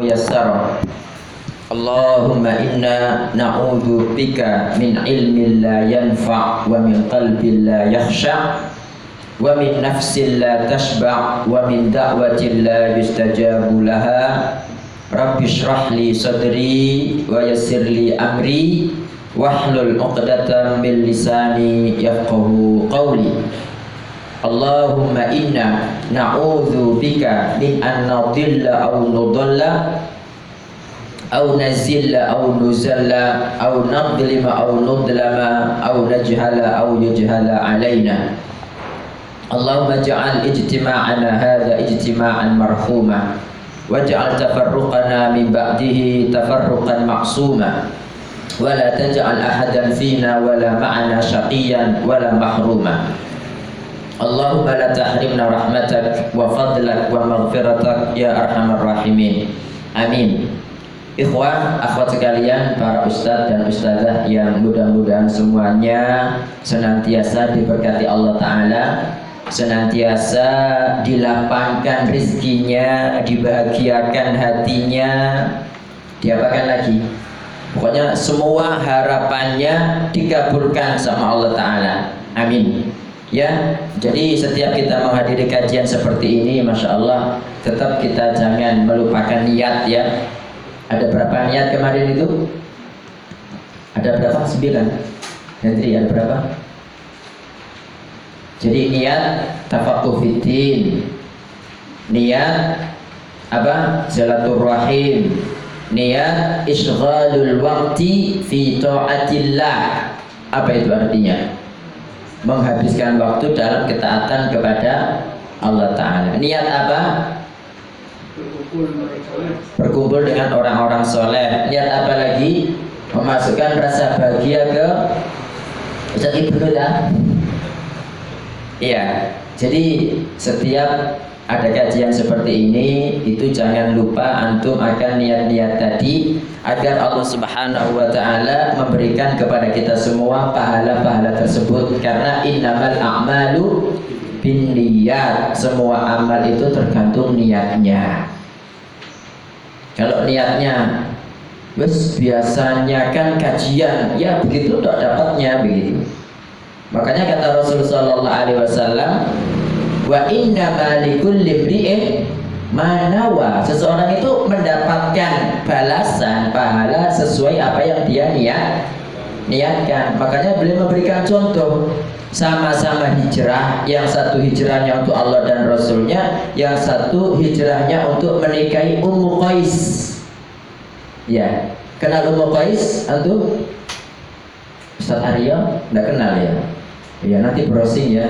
ميسرا اللهم إنا نعوذ بك من علم لا ينفع ومن قلب لا يخشع ومن نفس لا تشبع ومن دعوة لا يستجاب لها رب اشرح لي صدري ويسر لي أمري واحلل عقدة من لساني يفقه قولي اللهم إنا نعوذ بك من أن نضل أو نضل أو نزل أو نزل أو نظلم أو نظلم أو نجهل أو يجهل علينا. اللهم اجعل اجتماعنا هذا اجتماعا مرحوما. واجعل تفرقنا من بعده تفرقا معصوما. ولا تجعل أحدا فينا ولا معنا شقيا ولا محروما. Allahumma la tahrimna rahmatak wa fadlak wa maghfiratak ya arhamar rahimin. Amin. Ikhwah, akhwat sekalian, para ustadz dan ustazah yang mudah-mudahan semuanya senantiasa diberkati Allah Ta'ala senantiasa dilapangkan rezekinya, dibahagiakan hatinya, diapakan lagi? Pokoknya semua harapannya dikabulkan sama Allah Ta'ala. Amin. Ya, jadi setiap kita menghadiri kajian seperti ini, masya Allah, tetap kita jangan melupakan niat ya. Ada berapa niat kemarin itu? Ada berapa? Sembilan. Hendri ada berapa? Jadi niat tafakuh fitin, niat apa? Silaturrahim, niat isghalul waqti fi taatillah. Apa itu artinya? Menghabiskan waktu dalam ketaatan kepada Allah Ta'ala. Niat apa? berkumpul dengan orang-orang soleh. Niat apa lagi? memasukkan rasa bahagia ke Ustaz Ibnu iya. Jadi setiap ada kajian seperti ini itu jangan lupa antum akan niat-niat tadi agar Allah Subhanahu wa taala memberikan kepada kita semua pahala-pahala tersebut. Karena innamal a'malu binniyat. Semua amal itu tergantung niatnya. Kalau niatnya wes biasanya kan kajian. Ya begitu tidak dapatnya begitu. Makanya kata Rasulullah sallallahu alaihi wasallam wa inna malikul libri'in manawa seseorang itu mendapatkan balasan pahala sesuai apa yang dia niat niatkan. Makanya beliau memberikan contoh sama-sama hijrah. Yang satu hijrahnya untuk Allah dan Rasulnya yang satu hijrahnya untuk menikahi Ummu Qais. Ya kenal Ummu Qais? Antum? Ustaz Aryo? Enggak kenal ya? Ya nanti browsing ya.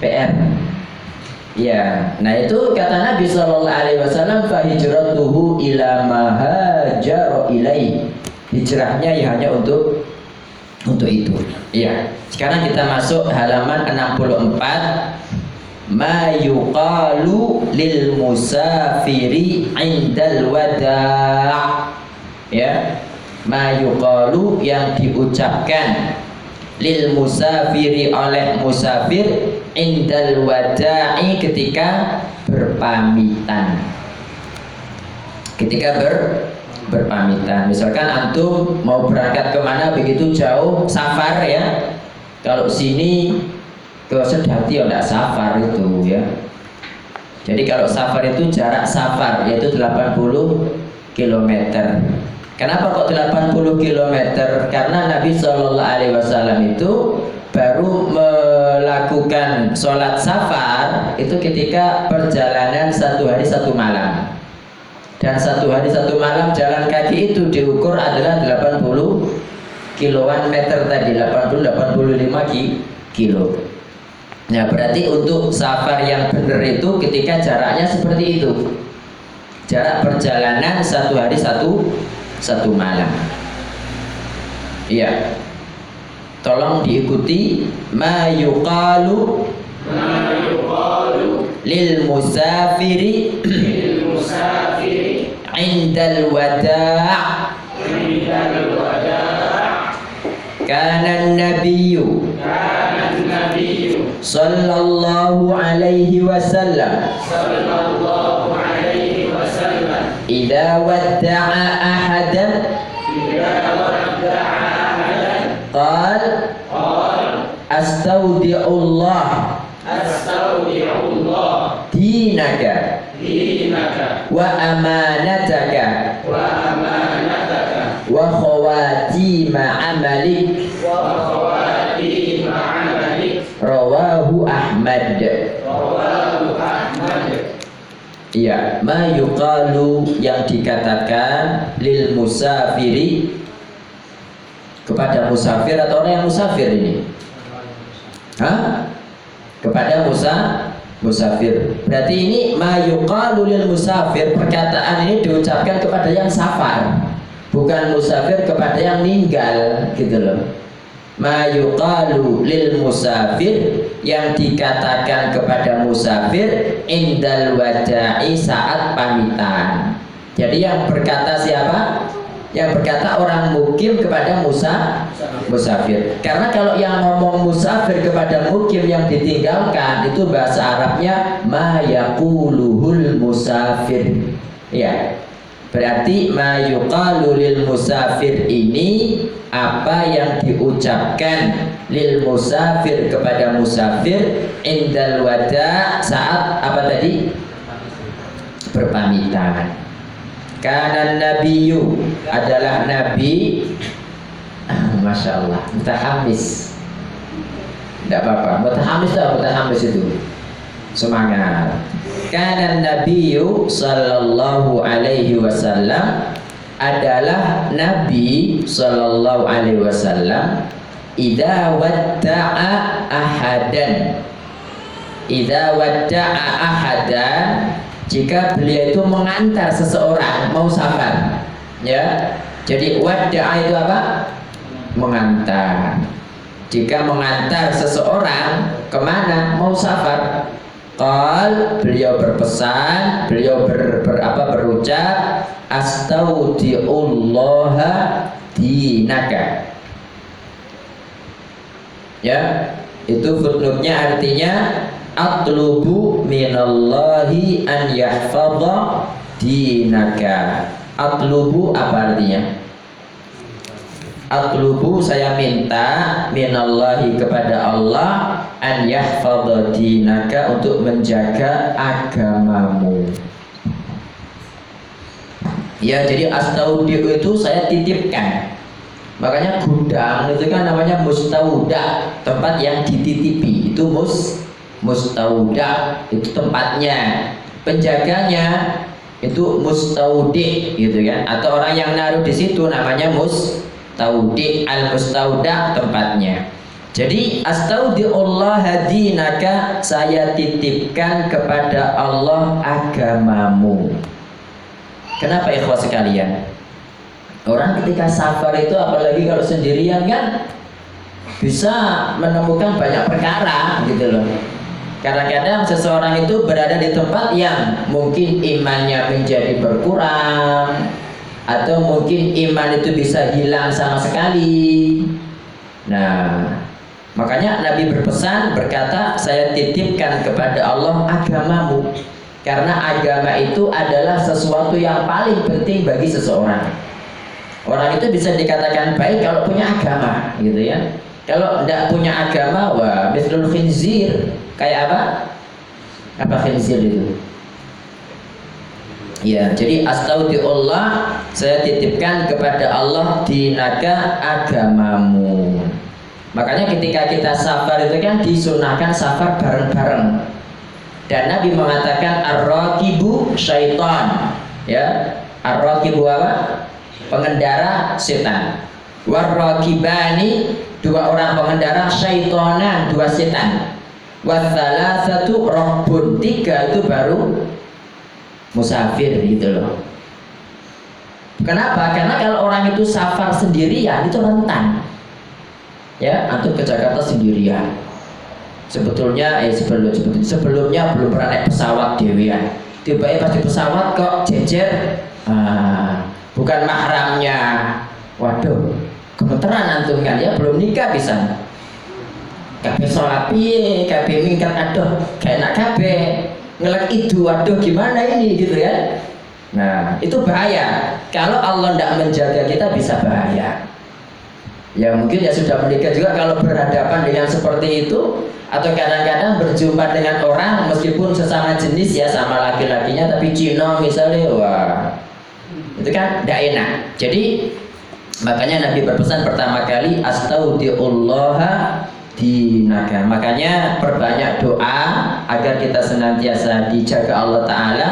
PR Ya, nah itu kata Nabi Shallallahu Alaihi Wasallam, fahijratuhu ila mahajaro ilai. Hijrahnya ya hanya untuk untuk itu. Iya. Sekarang kita masuk halaman 64. Ma yuqalu lil musafiri indal wada' ya ma yuqalu yang diucapkan lil musafiri oleh musafir indal wada'i ketika berpamitan. Ketika ber berpamitan. Misalkan antum mau berangkat ke mana begitu jauh safar ya. Kalau sini ke Sedati ya enggak safar itu ya. Jadi kalau safar itu jarak safar yaitu 80 km Kenapa kok 80 km? Karena Nabi Shallallahu Alaihi Wasallam itu baru melakukan sholat safar itu ketika perjalanan satu hari satu malam dan satu hari satu malam jalan kaki itu diukur adalah 80 kiloan meter tadi 80 85 kilo nah berarti untuk safar yang benar itu ketika jaraknya seperti itu jarak perjalanan satu hari satu satu malam. Iya. Tolong diikuti ma yuqalu lil musafiri lil musafiri indal wada' indal wada' kana nabiyyu kana nabiyyu sallallahu alaihi wasallam sallallahu alaihi wasallam idza wadda'a astaudiullah astaudiullah dinaka dinaka wa amanataka wa amanataka wa khawatima amalik wa khawatima amalik rawahu Ahmad rawahu Ahmad Iya, ma yuqalu yang dikatakan lil musafiri. Kepada musafir atau orang yang musafir ini? Hah? Kepada musa musafir. Berarti ini ma yuqalu lil musafir perkataan ini diucapkan kepada yang safar, bukan musafir kepada yang meninggal gitu loh. Ma yuqalu lil musafir yang dikatakan kepada musafir indal wada'i saat pamitan. Jadi yang berkata siapa? Yang berkata orang mukim kepada musa musafir. Karena kalau yang ngomong musafir kepada mukim yang ditinggalkan itu bahasa Arabnya ma yaquluhul musafir. Ya. Berarti ma yuqalu lil musafir ini apa yang diucapkan lil musafir kepada musafir indal wada saat apa tadi? Berpamitan. Karena nabiyu adalah nabi. Ah, Masya Allah, mutahamis. Tidak apa-apa, mutahamis itu mutahamis itu. Semangat. Karena Nabiyu Sallallahu alaihi wasallam Adalah Nabi Sallallahu alaihi wasallam Ida wadda'a ahadan. Ida wadda'a ahadan Jika beliau itu mengantar seseorang Mau safar Ya Jadi wadda'a itu apa? mengantar. Jika mengantar seseorang ke mana mau safar, Qal beliau berpesan, beliau ber, ber- apa berucap astaudiullaha dinaka. Ya, itu footnote-nya artinya atlubu minallahi an yahfadha dinaka. Atlubu apa artinya? Atlubu saya minta minallahi kepada Allah an yahfadha dinaka untuk menjaga agamamu. Ya, jadi astaudiu itu saya titipkan. Makanya gudang itu kan namanya mustauda, tempat yang dititipi. Itu mus mustauda, itu tempatnya. Penjaganya itu mustaudi gitu kan? Atau orang yang naruh di situ namanya mustaudi al mustauda tempatnya. Jadi astaudiullah dinaka saya titipkan kepada Allah agamamu. Kenapa ikhwah sekalian? Orang ketika safar itu apalagi kalau sendirian kan bisa menemukan banyak perkara gitu loh Kadang-kadang seseorang itu berada di tempat yang mungkin imannya menjadi berkurang atau mungkin iman itu bisa hilang sama sekali. Nah, makanya Nabi berpesan berkata, "Saya titipkan kepada Allah agamamu." Karena agama itu adalah sesuatu yang paling penting bagi seseorang. Orang itu bisa dikatakan baik kalau punya agama, gitu ya. Kalau tidak punya agama, wah, mislul khinzir. Kayak apa? Apa khinzir itu? Ya, jadi astaudiullah saya titipkan kepada Allah dinaka agamamu. Makanya ketika kita safar itu kan disunahkan safar bareng-bareng. Dan Nabi mengatakan ar-raqibu syaitan. Ya, ar-raqibu apa? Pengendara setan. War-raqibani dua orang pengendara syaitonan, dua setan Wasalah satu robbun tiga itu baru musafir gitu loh. Kenapa? Karena kalau orang itu safar sendirian itu rentan. Ya, antum ke Jakarta sendirian. Sebetulnya, eh sebelum, sebelumnya belum pernah naik pesawat dewian. Tiba-tiba pas di pesawat kok jejer, ah, bukan mahramnya. Waduh, gemeteran antum kan ya belum nikah bisa kabeh sholat piye kabeh mingkat aduh kayak nak kabeh ngelak itu aduh gimana ini gitu ya Nah, itu bahaya. Kalau Allah tidak menjaga kita bisa bahaya. Ya mungkin ya sudah menikah juga kalau berhadapan dengan seperti itu atau kadang-kadang berjumpa dengan orang meskipun sesama jenis ya sama laki-lakinya tapi Cina misalnya wah itu kan tidak enak. Jadi makanya Nabi berpesan pertama kali astaudiullaha dinaka. Makanya perbanyak doa agar kita senantiasa dijaga Allah taala.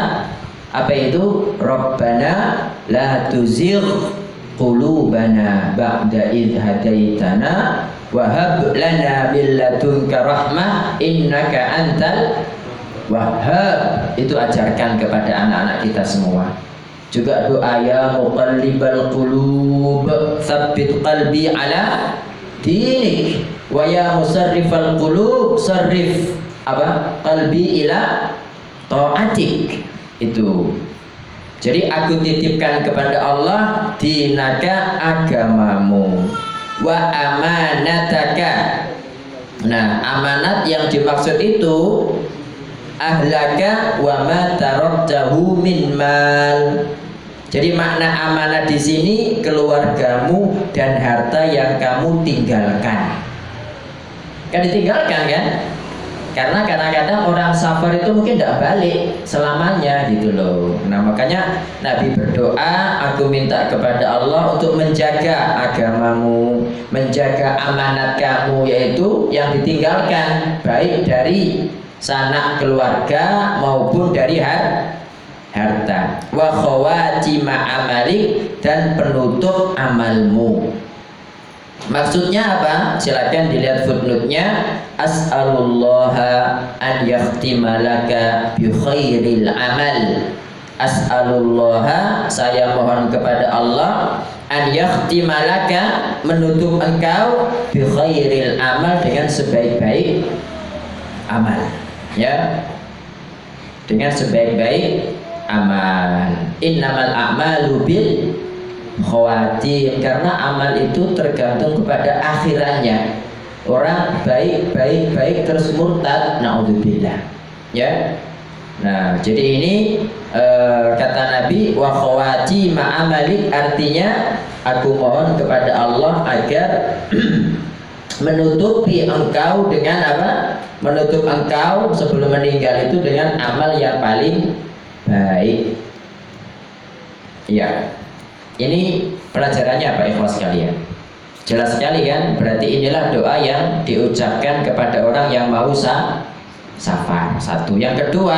Apa itu? Rabbana la tuzigh qulubana ba'da id hadaitana wa hab lana min ladunka rahmah innaka antal wahhab. Itu ajarkan kepada anak-anak kita semua. Juga doa ya muqallibal qulub tsabbit qalbi ala dinik wa ya musarrifal qulub sarrif apa? Qalbi ila taatik. Itu. Jadi aku titipkan kepada Allah dinaka agamamu. Wa amanataka. Nah amanat yang dimaksud itu ahlaka wa ma taraktahu min mal. Jadi makna amanat di sini keluargamu dan harta yang kamu tinggalkan kan ditinggalkan kan karena kadang-kadang orang safar itu mungkin tidak balik selamanya gitu loh. Nah makanya Nabi berdoa, aku minta kepada Allah untuk menjaga agamamu, menjaga amanat kamu yaitu yang ditinggalkan baik dari sanak keluarga maupun dari har harta. Wa khawatima amalik dan penutup amalmu. Maksudnya apa? Silakan dilihat footnote-nya. As'alullaha an yakhtima laka bi khairil amal. As'alullaha saya mohon kepada Allah an yakhtima laka menutup engkau bi khairil amal dengan sebaik-baik amal. Ya. Dengan sebaik-baik amal. Innamal a'malu bil khawatir karena amal itu tergantung kepada akhirannya orang baik baik baik terus murtad naudzubillah. Ya? Nah jadi ini e, kata Nabi wa khawati ma'amalik artinya aku mohon kepada Allah agar menutupi engkau dengan apa? Menutup engkau sebelum meninggal itu dengan amal yang paling baik. Ya ini pelajarannya apa ikhlas sekalian? Jelas sekali kan? Berarti inilah doa yang diucapkan kepada orang yang mau sa safar. Satu. Yang kedua,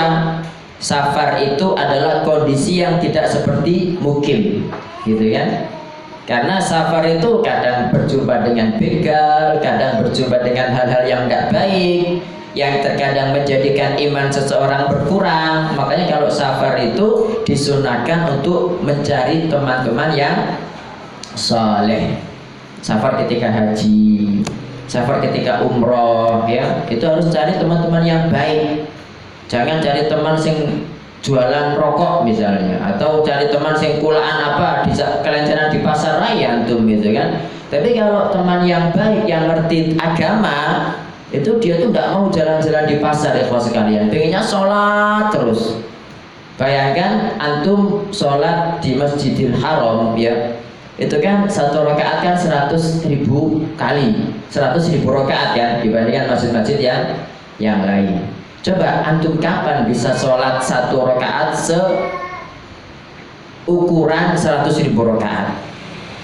safar itu adalah kondisi yang tidak seperti mukim, gitu kan? Karena safar itu kadang berjumpa dengan begal, kadang berjumpa dengan hal-hal yang tidak baik, yang terkadang menjadikan iman seseorang berkurang. Makanya kalau safar itu disunahkan untuk mencari teman-teman yang soleh. Safar ketika haji, safar ketika umroh, ya itu harus cari teman-teman yang baik. Jangan cari teman sing jualan rokok misalnya atau cari teman sing kulaan apa di kelencaran di pasar raya antum gitu kan tapi kalau teman yang baik yang ngerti agama itu dia tuh nggak mau jalan-jalan di pasar ya sekalian. Pengennya sholat terus. Bayangkan antum sholat di masjidil haram ya. Itu kan satu rakaat kan seratus ribu kali. Seratus ribu rakaat ya dibandingkan masjid-masjid yang yang lain. Coba antum kapan bisa sholat satu rakaat se ukuran seratus ribu rakaat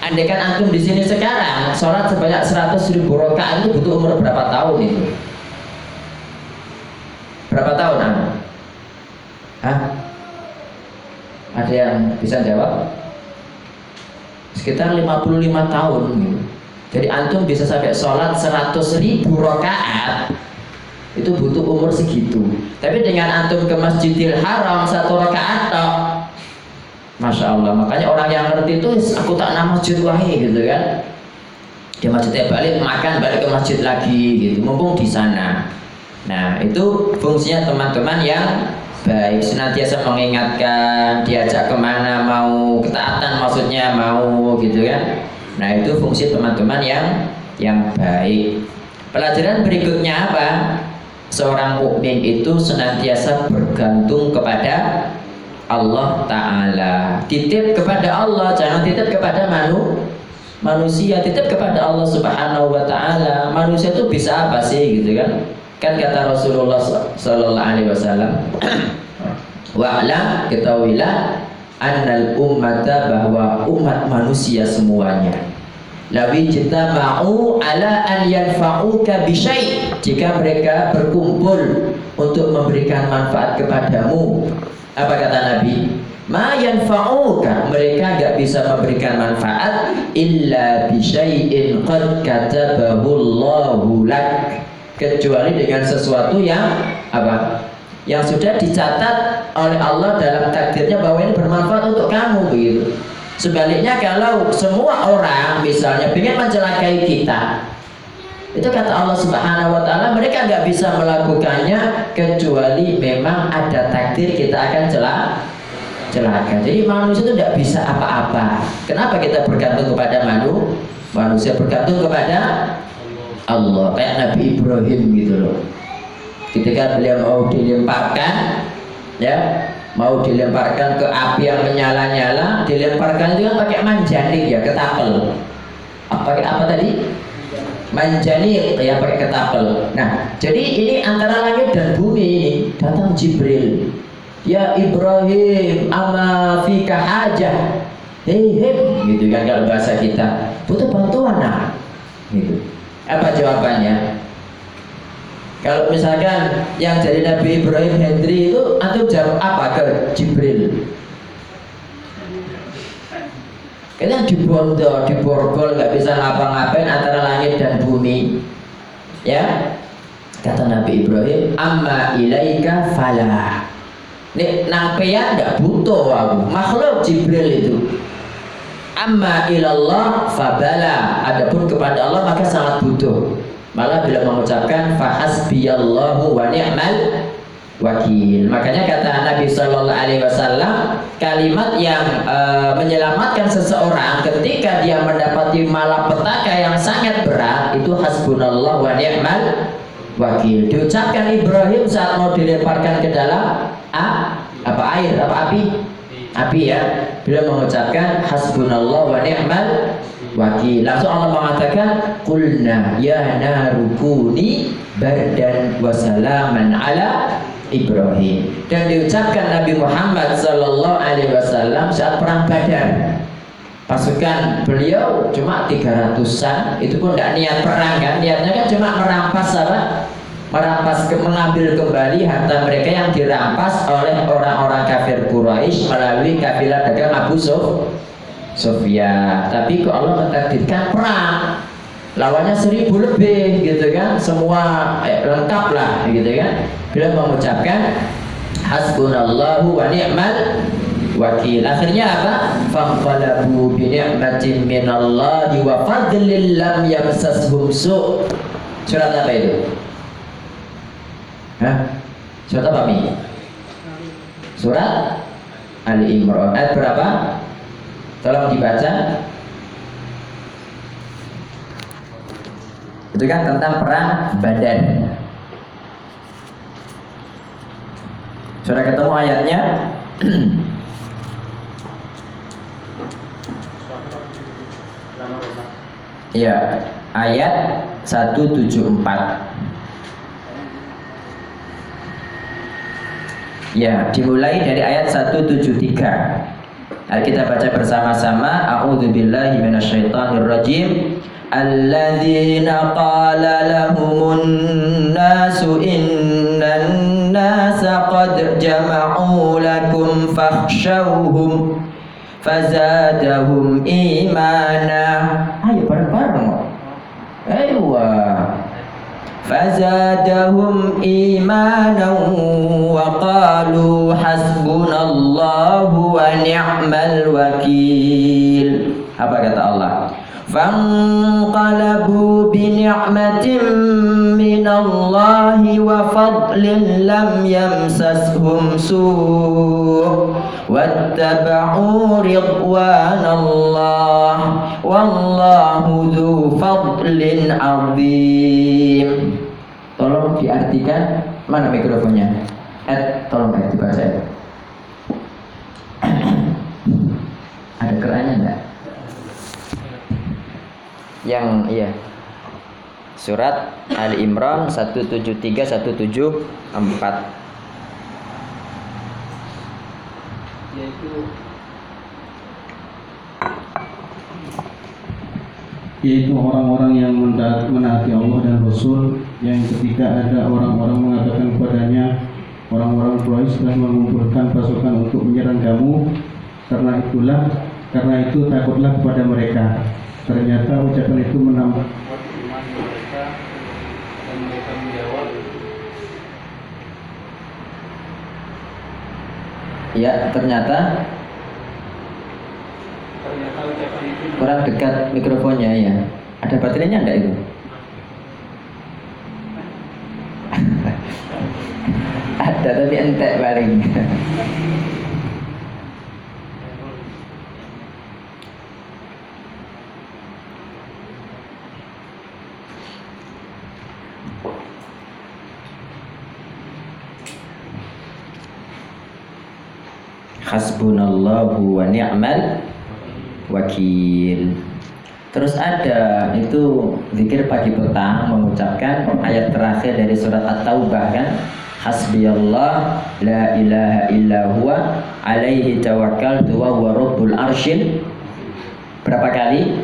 Andaikan antum di sini sekarang sholat sebanyak 100 ribu rakaat itu butuh umur berapa tahun itu? Berapa tahun anda? Hah? Ada yang bisa jawab? Sekitar 55 tahun gitu. Jadi antum bisa sampai sholat 100 ribu rakaat itu butuh umur segitu. Tapi dengan antum ke Masjidil Haram satu rakaat Masya Allah. Makanya orang yang ngerti itu aku tak nama masjid wahi gitu kan. Di masjidnya balik makan balik ke masjid lagi gitu. Mumpung di sana. Nah itu fungsinya teman-teman yang baik. Senantiasa mengingatkan diajak ke mana mau ketaatan maksudnya mau gitu kan. Nah itu fungsi teman-teman yang yang baik. Pelajaran berikutnya apa? Seorang mukmin itu senantiasa bergantung kepada Allah Ta'ala. Titip kepada Allah Jangan titip kepada manu, manusia. Titip kepada Allah Subhanahu Wa Ta'ala. Manusia itu bisa apa sih gitu kan? Kan kata Rasulullah Sallallahu Alaihi Wasallam Wa'lam ketahuilah Annal ummata bahwa umat manusia semuanya. Lawi mau ala an yanfa'uka bisyai Jika mereka berkumpul untuk memberikan manfaat kepadamu apa kata Nabi? Ma yanfa'uka mereka enggak bisa memberikan manfaat illa bi syai'in qad katabahu Allahu lak kecuali dengan sesuatu yang apa? Yang sudah dicatat oleh Allah dalam takdirnya bahwa ini bermanfaat untuk kamu begitu. Sebaliknya kalau semua orang misalnya ingin mencelakai kita, itu kata Allah Subhanahu wa taala, mereka nggak bisa melakukannya kecuali memang ada takdir kita akan celak celaka. Jadi manusia itu tidak bisa apa-apa. Kenapa kita bergantung kepada manu? Manusia bergantung kepada Allah. Kayak Nabi Ibrahim gitu loh. Ketika beliau mau dilemparkan, ya mau dilemparkan ke api yang menyala-nyala, dilemparkan itu kan pakai manjanik ya, ketapel. Apa apa tadi? Manjani ya pakai. Nah, jadi ini antara langit dan bumi ini datang Jibril. Ya Ibrahim, ama fika hajah. Hei, hei, gitu kan kalau bahasa kita. Butuh bantuan nah. Gitu. Apa jawabannya? Kalau misalkan yang jadi Nabi Ibrahim Hendri itu antum jawab apa ke Jibril? Kita dibondo, diborgol, nggak bisa ngapa-ngapain antara langit dan bumi. Ya, kata Nabi Ibrahim, amma ilaika falah. Nih, nampean nggak butuh aku, makhluk Jibril itu. Amma ilallah fabala. Adapun kepada Allah maka sangat butuh. Malah bila mengucapkan fahasbiyallahu wa ni'mal wakil. Makanya kata Nabi Shallallahu Alaihi Wasallam kalimat yang e, menyelamatkan seseorang ketika dia mendapati malapetaka yang sangat berat itu hasbunallah wa ni'mal wakil. Diucapkan Ibrahim saat mau dilemparkan ke dalam a, apa air apa api api ya. Bila mengucapkan hasbunallah wa ni'mal wakil. Langsung Allah mengatakan kulna ya narukuni bardan wasalaman ala Ibrahim. Dan diucapkan Nabi Muhammad Sallallahu Alaihi Wasallam saat perang Badar. Pasukan beliau cuma 300an itu pun tidak niat perang kan? Niatnya kan cuma merampas apa? Merampas ke, mengambil kembali harta mereka yang dirampas oleh orang-orang kafir Quraisy melalui kafilah dagang Abu Suf Sofia tapi kok Allah mentakdirkan perang lawannya seribu lebih gitu kan? Semua eh, lengkap lah gitu kan? Beliau mengucapkan hasbunallahu wa ni'mal wakil. Akhirnya apa? Fanqalabu bi ni'matin minallahi wa fadlin lam yamsashum su. Surat apa itu? Hah? surat apa Mi? surat Ali Imran ayat berapa? tolong dibaca itu kan tentang perang badan sudah ketemu ayatnya Iya, ayat 174. Ya, dimulai dari ayat 173. Ayo kita baca bersama-sama. A'udzubillahi minasyaitonirrajim. الذين قال لهم الناس إن الناس قد جمعوا لكم فاخشوهم فزادهم إيمانا. أيوة bareng-bareng أيوة فزادهم إيمانا وقالوا حسبنا الله ونعم الوكيل. Apa kata Allah? فانقلبوا بنعمة من الله وفضل لم يمسسهم سوء واتبعوا رضوان الله والله ذو فضل عظيم tolong diartikan mana mikrofonnya Ed, tolong Ed dibaca Ed. Qurannya enggak? yang iya. Surat Ali Imran 173 174 yaitu yaitu orang-orang yang menaati Allah dan Rasul yang ketika ada orang-orang mengatakan kepadanya orang-orang Quraisy telah mengumpulkan pasukan untuk menyerang kamu karena itulah karena itu takutlah kepada mereka ternyata ucapan itu menambah iman mereka dan mereka menjawab Ya, ternyata ternyata ucapan itu kurang dekat mikrofonnya ya. Ada baterainya enggak itu? Ada tapi entek paling. Hasbunallahu wa ni'mal wakil. Terus ada itu zikir pagi petang mengucapkan ayat terakhir dari surat At-Taubah kan Hasbiyallah la ilaha illa huwa alaihi tawakkaltu wa huwa rabbul arsyil berapa kali?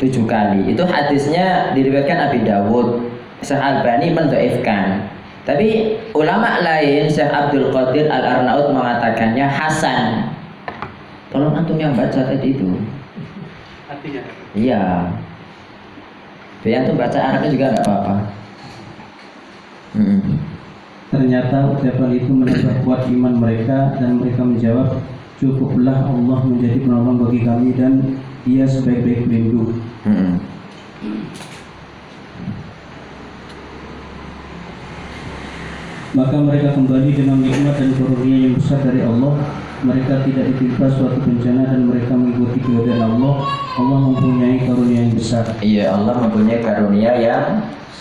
Tujuh kali. Itu hadisnya diriwayatkan Abi Dawud. Syekh Albani mendoifkan. Tapi ulama lain Syekh Abdul Qadir Al Arnaud mengatakannya Hasan. Tolong antum yang baca tadi itu. artinya Iya. Biar tuh baca Arabnya juga nggak apa-apa. Mm-mm. Ternyata ucapan itu menambah kuat iman mereka dan mereka menjawab, Cukuplah Allah menjadi penolong bagi kami dan Dia sebaik-baik pelindung. Mm-mm. Maka mereka kembali dengan nikmat dan karunia yang besar dari Allah. Mereka tidak ditimpa suatu bencana dan mereka mengikuti kehendak Allah. Allah mempunyai karunia yang besar. Iya Allah mempunyai karunia yang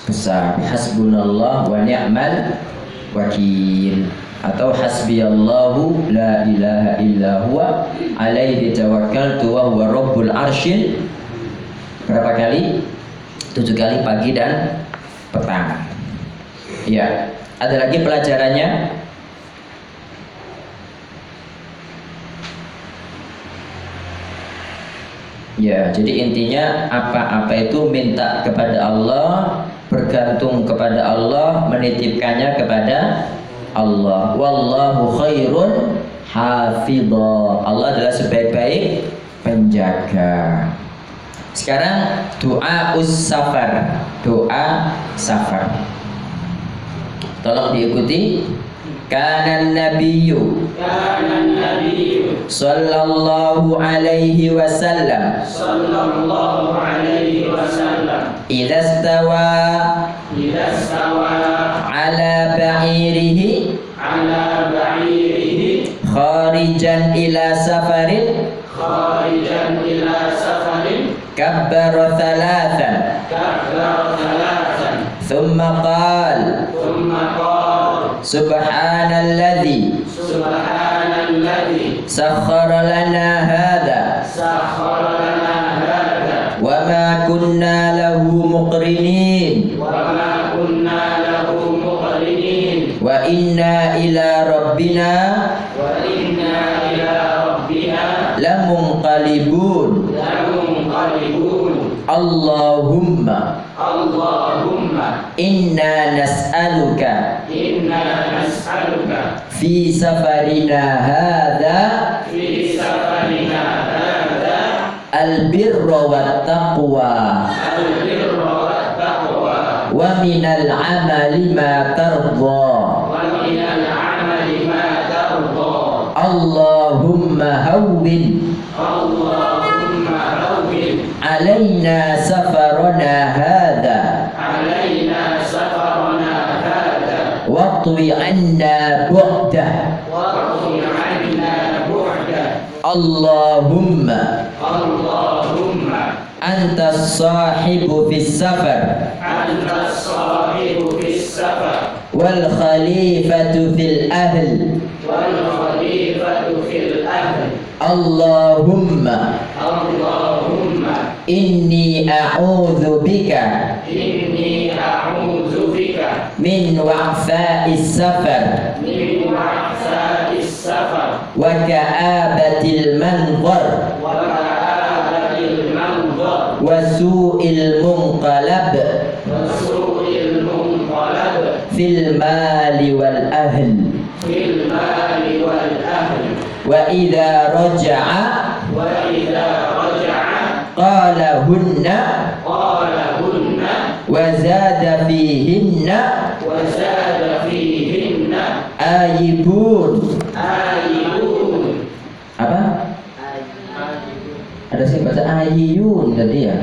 besar. Hasbunallah wa ni'mal wakil atau hasbiyallahu la ilaha illa huwa alaihi tawakkaltu wa huwa rabbul arsyil berapa kali? Tujuh kali pagi dan petang. Ya, ada lagi pelajarannya? Ya, jadi intinya apa-apa itu minta kepada Allah, bergantung kepada Allah, menitipkannya kepada Allah. Wallahu khairun hafidha. Allah adalah sebaik-baik penjaga. Sekarang doa us-safar. Doa safar. Tolong diikuti. Kana nabiyyu. Kana nabiyyu. Sallallahu alaihi wasallam. Sallallahu alaihi wasallam. Idza stawa. Idza stawa. Ala ba'irihi. Ala ba'irihi. Kharijan ila safarin. Kharijan ila safarin. Kabbara thalathan. Kabbara thalathan. Thumma qala. Subhanalladzi Subhanalladzi sakhkhara lana hadza sakhkhara lana hadza wa ma kunna lahu muqrinin wa ma kunna lahu muqrinin wa inna ila rabbina wa inna ila rabbina lamunqalibun. lamunqalibun Allahumma Allahumma inna nas'aluka fi safarina hadha fi safarina hadha al birra wat taqwa. Al birra wat taqwa. Wa minal amali ma tardha wa minal amali ma tardha Allahumma hawwin. Allahumma hawwin. Alaina safarana hadha واطوي عنا بعده. واغفر عنا بعده اللهم اللهم أنت الصاحب في السفر. أنت الصاحب في السفر والخليفة في الأهل. والخليفة في الأهل اللهم bika إني أعوذ من وعفاء السفر. من وعفاء السفر وكآبة المنظر. وكآبة المنظر وسوء المنقلب. وسوء المنقلب في المال والأهل. في المال والأهل وإذا رجع. وإذا رجع قال هن. وزاد فيهن. Ayibun. Ayibun. Apa? Ayibun. Ada sih baca ayiyun tadi ya.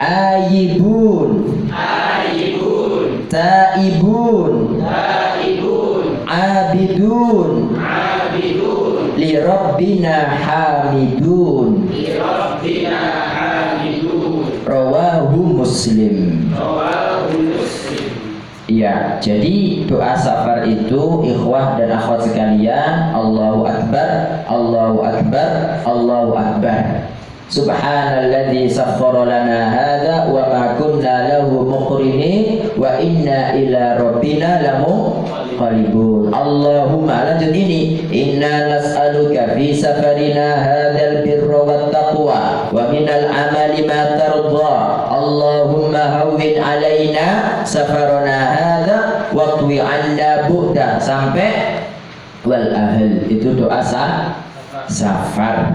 Ayibun. Ayibun. Taibun. Taibun. Abidun. Abidun. Li Rabbina hamidun. Li Rabbina hamidun. Rawahu Muslim. Rawahu Muslim. Iya, jadi doa safar itu ikhwah dan akhwat sekalian, Allahu Akbar, Allahu Akbar, Allahu Akbar. Subhanalladzi sakhkhara lana hadza wa ma kunna lahu muqrinin wa inna ila rabbina lamunqalibun. Allahumma lanjut ini, inna nas'aluka fi safarina hadzal birra wat taqwa wa minal amali ma tarda. Allahumma hawwin alaina safarana hadza wa qwi 'anna bu'da sampai wal ahl itu doa sah, safar.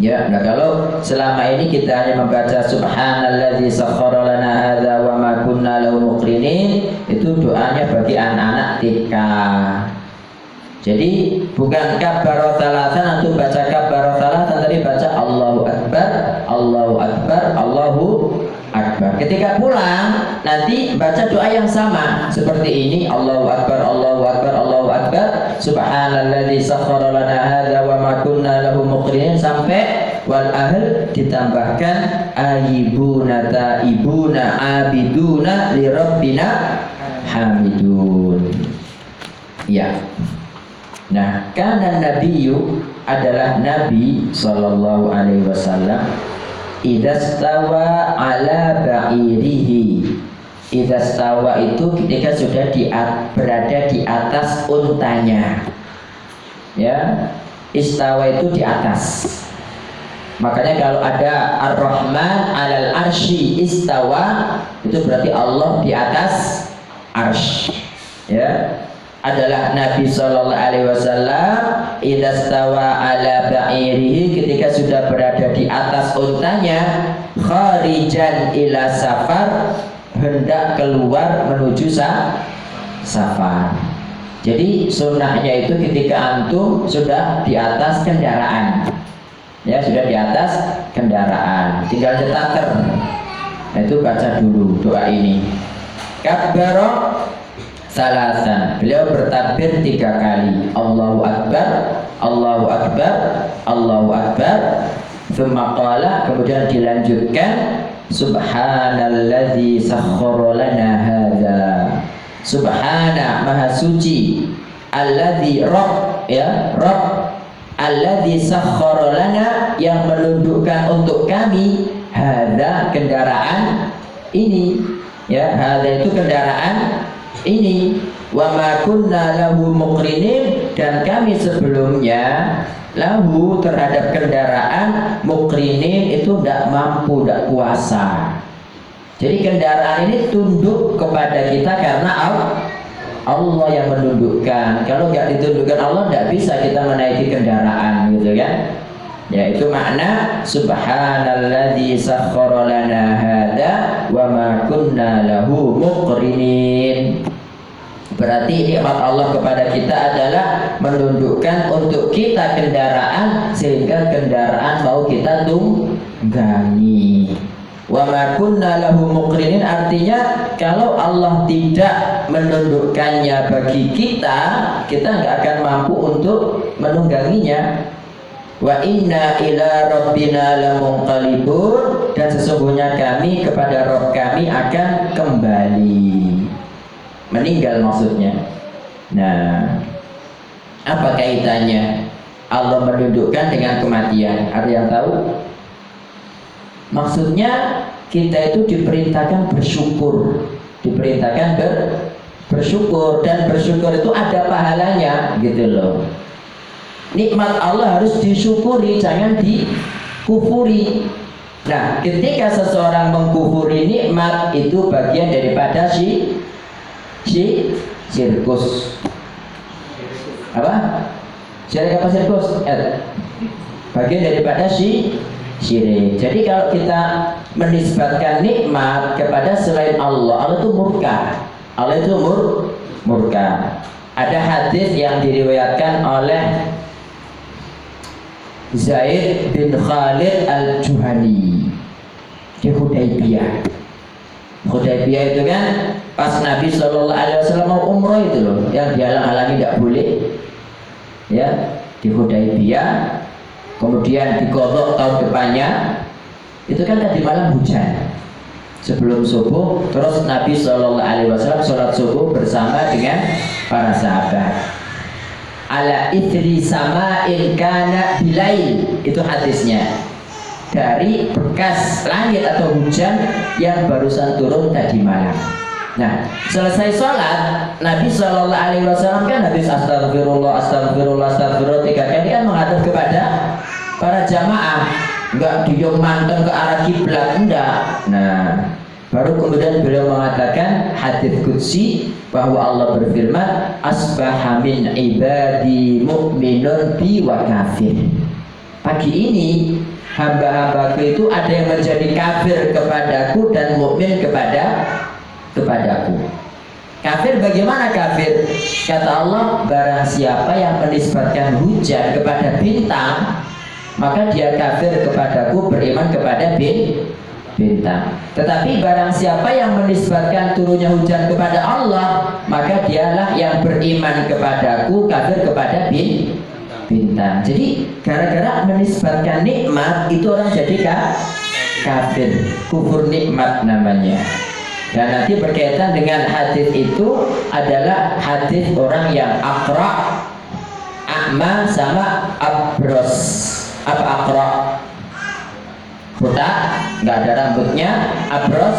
Ya, nah kalau selama ini kita hanya membaca subhanalladzi sakhkhara lana hadza wa ma kunna lahu muqrinin, itu doanya bagi anak-anak TK. Jadi bukan kabar salatan atau baca kabar salatan tapi baca Allahu Akbar, Allahu Akbar, Allahu Akbar. Ketika pulang nanti baca doa yang sama seperti ini Allahu Akbar, Allahu Akbar, Allahu Akbar. Subhanalladzi sakhkhara lana hadza wa ma kunna lahu muqrinin sampai wal ahl ditambahkan ayibuna taibuna abiduna li rabbina hamidun. Ya. Nah, karena Nabiyu adalah Nabi Sallallahu Alaihi Wasallam Idastawa ala ba'irihi. Idastawa itu ketika sudah di, berada di atas untanya. Ya Istawa itu di atas. Makanya kalau ada Ar-Rahman alal arsy istawa Itu berarti Allah di atas arsy Ya adalah Nabi Shallallahu Alaihi Wasallam idastawa ala ba'irihi ketika sudah berada di atas untanya kharijan ila safar hendak keluar menuju sa safar. Jadi sunnahnya itu ketika antum sudah di atas kendaraan. Ya sudah di atas kendaraan. Tinggal cetaker nah, itu baca dulu doa ini. Kabbaro salasan. Beliau bertakbir tiga kali. Allahu Akbar, Allahu Akbar, Allahu Akbar. Thumma kemudian dilanjutkan Subhanalladzi sakhkhara lana hadza. Subhana maha suci alladzi rabb ya rabb alladzi sakhkhara lana yang menundukkan untuk kami hadza kendaraan ini ya hadza itu kendaraan ini wa ma kunna lahu muqrinin dan kami sebelumnya lahu terhadap kendaraan muqrinin itu tidak mampu tidak kuasa. Jadi kendaraan ini tunduk kepada kita karena Allah Allah yang menundukkan. Kalau nggak ditundukkan Allah tidak bisa kita menaiki kendaraan gitu kan? Ya itu makna subhanalladzi sakhkhara lana hada wa ma kunna lahu muqrinin Berarti nikmat Allah kepada kita adalah menundukkan untuk kita kendaraan sehingga kendaraan mau kita tunggangi. Wa ma kunna artinya kalau Allah tidak menundukkannya bagi kita, kita nggak akan mampu untuk menungganginya. Wa inna ila rabbina lamunqalibun dan sesungguhnya kami kepada Rabb kami akan kembali meninggal maksudnya. Nah, apa kaitannya Allah mendudukkan dengan kematian? Ada yang tahu? Maksudnya kita itu diperintahkan bersyukur, diperintahkan ber, bersyukur dan bersyukur itu ada pahalanya gitu loh. Nikmat Allah harus disyukuri, jangan dikufuri. Nah, ketika seseorang mengkufuri nikmat itu bagian daripada si si sirkus. Apa? Syirik apa sirkus? Eh, bagian daripada si syirik. Jadi kalau kita menisbatkan nikmat kepada selain Allah, Allah itu murka. Allah itu mur, murka. Ada hadis yang diriwayatkan oleh Zaid bin Khalid al-Juhani di Hudaybiyah. Hudaybiyah itu kan pas Nabi Shallallahu Alaihi Wasallam mau umroh itu loh, yang dihalang-halangi tidak boleh, ya di Hudaybiyah. Kemudian digodok tahun depannya, itu kan tadi malam hujan sebelum subuh terus Nabi Shallallahu Alaihi Wasallam sholat subuh bersama dengan para sahabat ala ithri sama ilkana bilail itu hadisnya dari bekas langit atau hujan yang barusan turun tadi malam. Nah, selesai sholat, Nabi Shallallahu Alaihi Wasallam kan habis astagfirullah, astagfirullah, astagfirullah tiga kali kan menghadap kepada para jamaah. Enggak diem manteng ke arah kiblat enggak. Nah baru kemudian beliau mengatakan hadis qudsi bahwa Allah berfirman asbaha min ibadi mu'minun bi wa kafir. Pagi ini hamba-hambaku itu ada yang menjadi kafir kepadaku dan mukmin kepada kepadaku Kafir bagaimana kafir? Kata Allah, barang siapa yang menisbatkan hujan kepada bintang, maka dia kafir kepadaku beriman kepada bin bintang. Tetapi barang siapa yang menisbatkan turunnya hujan kepada Allah, maka dialah yang beriman kepadaku kafir kepada bin bintang. Jadi gara-gara menisbatkan nikmat itu orang jadi kafir, kufur nikmat namanya. Dan nanti berkaitan dengan hadis itu adalah hadis orang yang akra, akma sama abros apa akro buta nggak ada rambutnya abros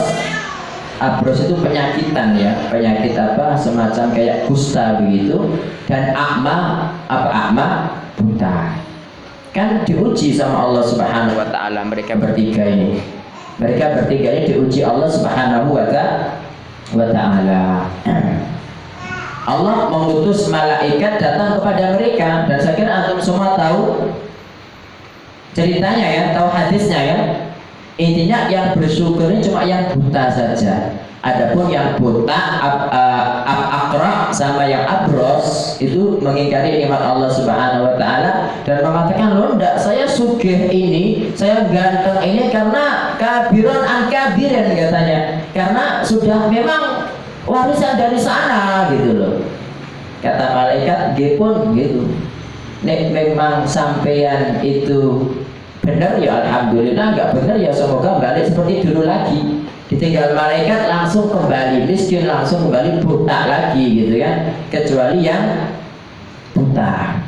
abros itu penyakitan ya. Penyakit apa? Semacam kayak kusta begitu. Dan akma apa akma? Buta. Kan diuji sama Allah Subhanahu wa taala mereka bertiga ini. Mereka bertiga ini diuji Allah Subhanahu wa taala. Allah mengutus malaikat datang kepada mereka. Dan saya kira antum semua tahu ceritanya ya, tahu hadisnya ya. Intinya yang bersyukur ini cuma yang buta saja. Adapun yang buta, ab, uh, ab akra sama yang abros itu mengingkari nikmat Allah Subhanahu wa taala dan mengatakan lo ndak saya sugih ini, saya ganteng ini karena kabiran an kabiran katanya. Karena sudah memang warisan dari sana gitu loh. Kata malaikat, pun gitu. Nek memang sampean itu benar ya alhamdulillah nggak benar ya. Semoga balik seperti dulu lagi. Ditinggal malaikat langsung kembali. Miskin langsung kembali buta lagi gitu kan. Kecuali yang buta.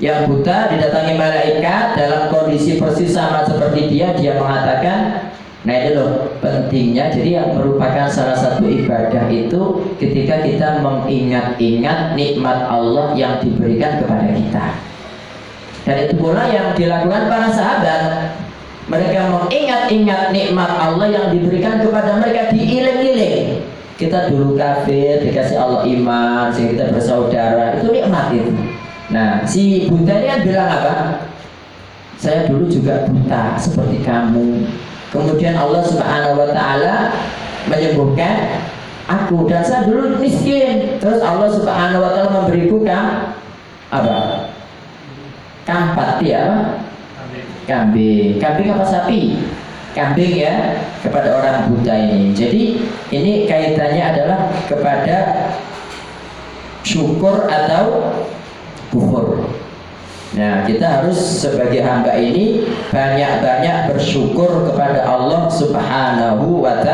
Yang buta didatangi malaikat dalam kondisi persis sama seperti dia dia mengatakan nah itu loh pentingnya. Jadi yang merupakan salah satu ibadah itu ketika kita mengingat-ingat nikmat Allah yang diberikan kepada kita dan itu pula yang dilakukan para sahabat. Mereka mengingat-ingat nikmat Allah yang diberikan kepada mereka diiling-iling. Kita dulu kafir, dikasih Allah iman, sehingga kita bersaudara. Itu nikmat itu. Nah, si Buddha ini kan bilang apa? Saya dulu juga buta seperti kamu. Kemudian Allah Subhanahu wa taala menyembuhkan aku dan saya dulu miskin. Terus Allah Subhanahu wa taala memberiku kan apa? Kampat ya kambing. Kambing. Apa sapi? Kambing ya kepada orang buta ini. Jadi ini kaitannya adalah kepada syukur atau kufur. Nah, kita harus sebagai hamba ini banyak-banyak bersyukur kepada Allah Subhanahu wa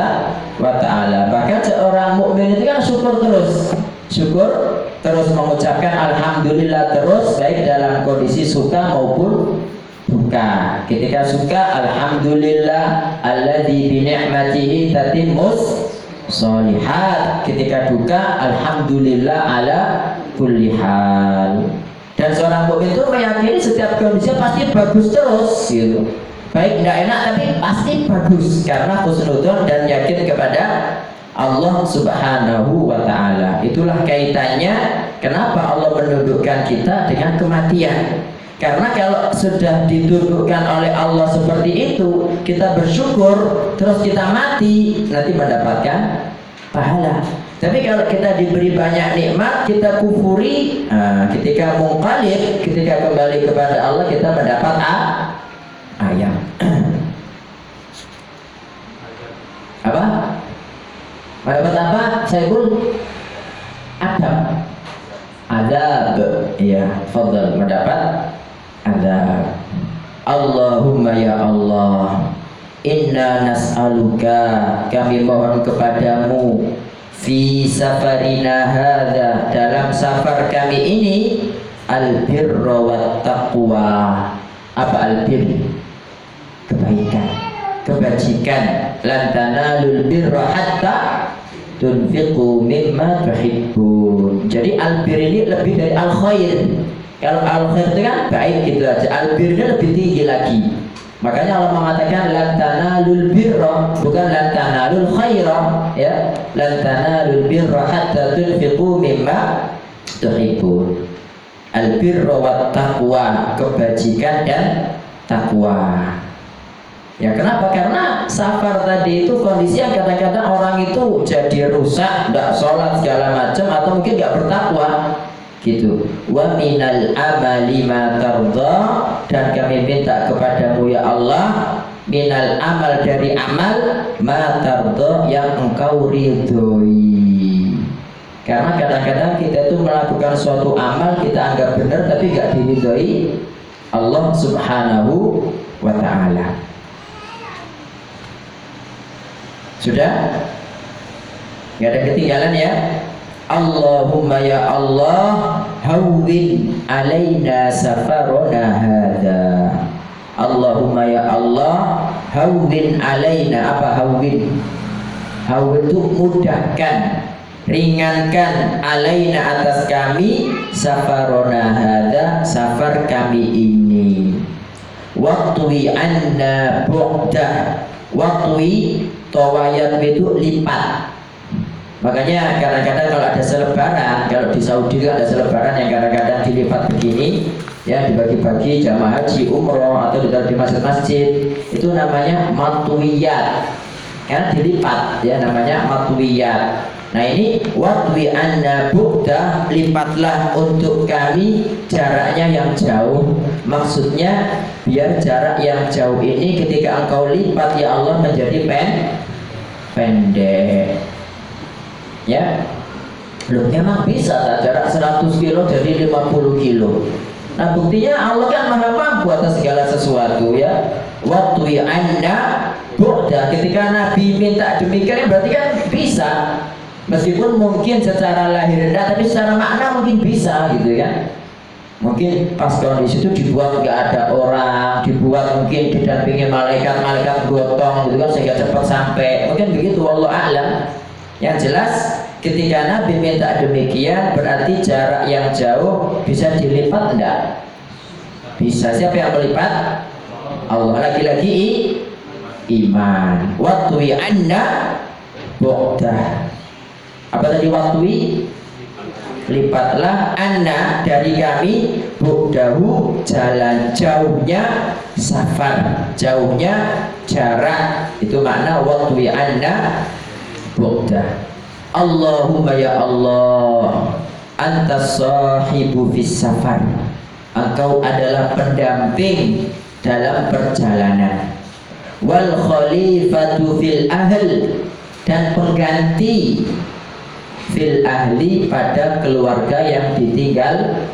taala. Bahkan seorang mukmin itu kan syukur terus. Syukur terus mengucapkan alhamdulillah terus baik dalam kondisi suka maupun duka. Ketika suka, alhamdulillah alladzi bi ni'matihi tatimmus sholihat. Ketika duka, alhamdulillah ala kulli. Dan seorang mukmin itu meyakini setiap kondisi pasti bagus terus gitu. Baik tidak enak tapi pasti bagus karena khusnudon dan yakin kepada Allah Subhanahu wa taala. Itulah kaitannya kenapa Allah mendudukkan kita dengan kematian. Karena kalau sudah ditundukkan oleh Allah seperti itu, kita bersyukur, terus kita mati, nanti mendapatkan pahala. Tapi kalau kita diberi banyak nikmat, kita kufuri, nah, ketika mungkalib, ketika kembali kepada Allah, kita mendapat a ayam. apa? Mendapat apa? Saya pun adab. Adab. Iya, fadl mendapat adab. Allahumma ya Allah Inna nas'aluka Kami mohon kepadamu Fi safarina hadha Dalam safar kami ini Al-birra wa taqwa Apa al-bir? Kebaikan Kebajikan Lantana lul birra hatta Tunfiqu mimma tuhibbun Jadi al-bir ini lebih dari al-khair kalau al-khair itu kan baik gitu aja. Al-birnya lebih tinggi lagi. Makanya Allah mengatakan lantana lul birra bukan lantana lul khaira ya. Lantana lul birra hatta tunfiqu mimma tuhibbun. Al-birra wa taqwa, kebajikan dan takwa. Ya kenapa? Karena safar tadi itu kondisi yang kadang-kadang orang itu jadi rusak, tidak sholat segala macam atau mungkin nggak bertakwa. Gitu. Wa minal amali ma tarda dan kami minta kepadamu ya Allah minal amal dari amal ma yang engkau ridhoi. Karena kadang-kadang kita itu melakukan suatu amal kita anggap benar tapi gak diridhoi Allah subhanahu wa ta'ala sudah? Gak ada ketinggalan ya? Allahumma ya Allah hawwin alaina safarona hadha Allahumma ya Allah hawwin alaina apa hawwin hawwin itu mudahkan ringankan alaina atas kami safarona hadha safar kami ini waktu anna bu'dah waktu tawayat itu lipat Makanya kadang-kadang kalau ada selebaran, kalau di Saudi ada selebaran yang kadang-kadang dilipat begini, ya dibagi-bagi jamaah haji, umroh atau ditaruh di masjid-masjid, itu namanya matuwiyat. Karena dilipat, ya namanya matuwiyat. Nah ini watwi anna buddha lipatlah untuk kami jaraknya yang jauh. Maksudnya biar jarak yang jauh ini ketika engkau lipat ya Allah menjadi pen pendek. Ya? Loh memang bisa jarak 100 kilo jadi 50 kilo? Nah buktinya Allah kan maha mampu atas segala sesuatu ya. Waktu anda Buddha ketika Nabi minta demikian berarti kan bisa Meskipun mungkin secara lahir rendah tapi secara makna mungkin bisa gitu kan Mungkin pas kondisi itu dibuat nggak ada orang, dibuat mungkin didampingi malaikat-malaikat gotong gitu kan sehingga cepat sampai. Mungkin begitu Allah alam. Yang jelas ketika Nabi minta demikian berarti jarak yang jauh bisa dilipat enggak? Bisa. Siapa yang melipat? Allah. Lagi-lagi iman. Waktu anda bokdah. Apa tadi waktu? Lipatlah anda dari kami. Bukdahu jalan jauhnya safar jauhnya jarak. Itu makna waktu anda Bukdah. Allahumma ya Allah Anta sahibu fis safar. Engkau adalah pendamping dalam perjalanan. Wal khalifatu fil ahl Dan pengganti fil ahli pada keluarga yang ditinggal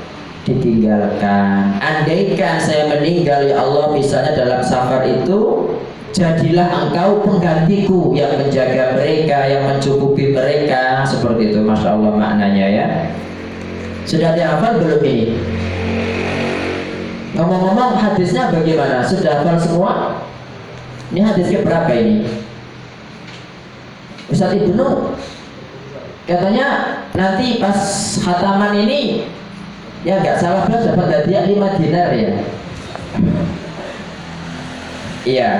ditinggalkan andaikan saya meninggal ya Allah misalnya dalam safar itu jadilah engkau penggantiku yang menjaga mereka, yang mencukupi mereka seperti itu, masya Allah maknanya ya. Sudah dihafal belum ini? Ngomong-ngomong hadisnya bagaimana? Sudah hafal semua? Ini hadis berapa ini? Ustaz Ibnu katanya nanti pas khataman ini ya nggak salah belas dapat hadiah 5 dinar ya. Iya.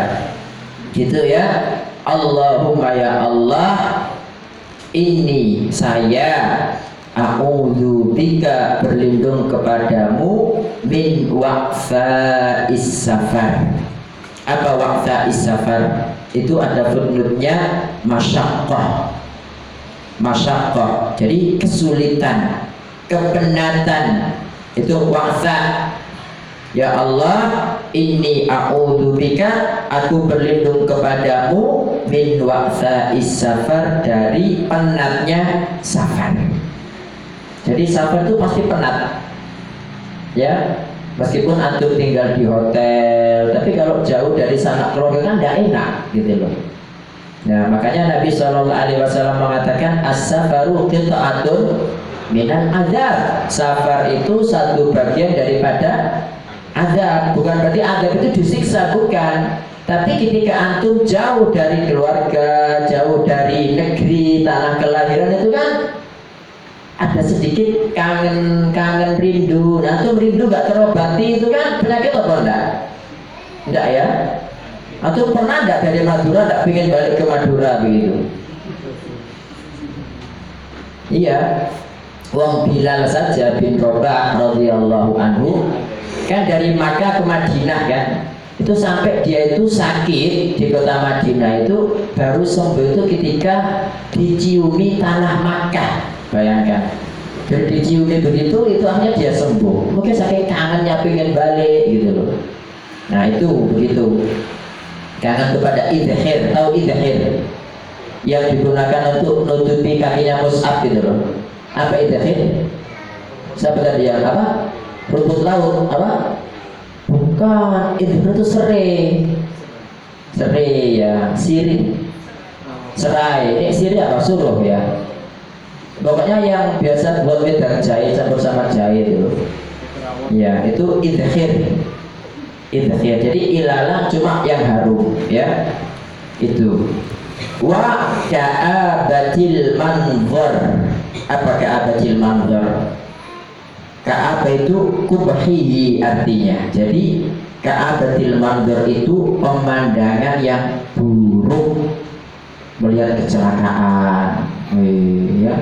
Gitu ya. Allahumma ya Allah ini saya A'udzu bika berlindung kepadamu min waqfa safar. Apa waqfa safar? Itu ada footnote-nya masyaqqah. Masyaqqah. Jadi kesulitan, kepenatan. Itu waqfa. Ya Allah, ini a'udzu bika, aku berlindung kepadamu min waqfa safar dari penatnya safar. Jadi safar itu pasti penat. Ya, meskipun antum tinggal di hotel, tapi kalau jauh dari sana keluarga kan tidak enak gitu loh. Nah, makanya Nabi Shallallahu Alaihi Wasallam mengatakan as-safaru qita'atun minan adab. Safar itu satu bagian daripada adab. Bukan berarti adab itu disiksa, bukan. Tapi ketika antum jauh dari keluarga, jauh dari negeri, tanah kelahiran itu kan ada sedikit kangen kangen rindu nah itu rindu gak terobati itu kan penyakit apa enggak enggak ya atau pernah enggak dari Madura enggak pengen balik ke Madura begitu? Iya. Wong Bilal saja bin Robah radhiyallahu anhu. Kan dari Makkah ke Madinah kan? Itu sampai dia itu sakit di kota Madinah itu baru sembuh itu ketika diciumi tanah Makkah. Bayangkan. Jadi diciumi begitu itu akhirnya dia sembuh. Mungkin saking kangennya pengen balik gitu loh. Nah itu begitu kangen kepada idhir tahu idhir. Yang digunakan untuk nutupi kakinya mus'ab gitu loh. Apa idhir? Siapa tadi yang apa? Rumput laut apa? Bukan idhir itu serai serai ya. Sirih serai. Ini sirih apa? Suruh ya. Pokoknya yang biasa buat wedang jahe campur sama jahe itu. Ya itu idhir idhir jadi ilalah cuma yang harum ya. Itu. Wa ka'abatil manzar. Apa ka'abatil manzar? Ka'aba itu kubhihi artinya. Jadi ka'abatil manzar itu pemandangan yang buruk. Melihat kecelakaan. Ya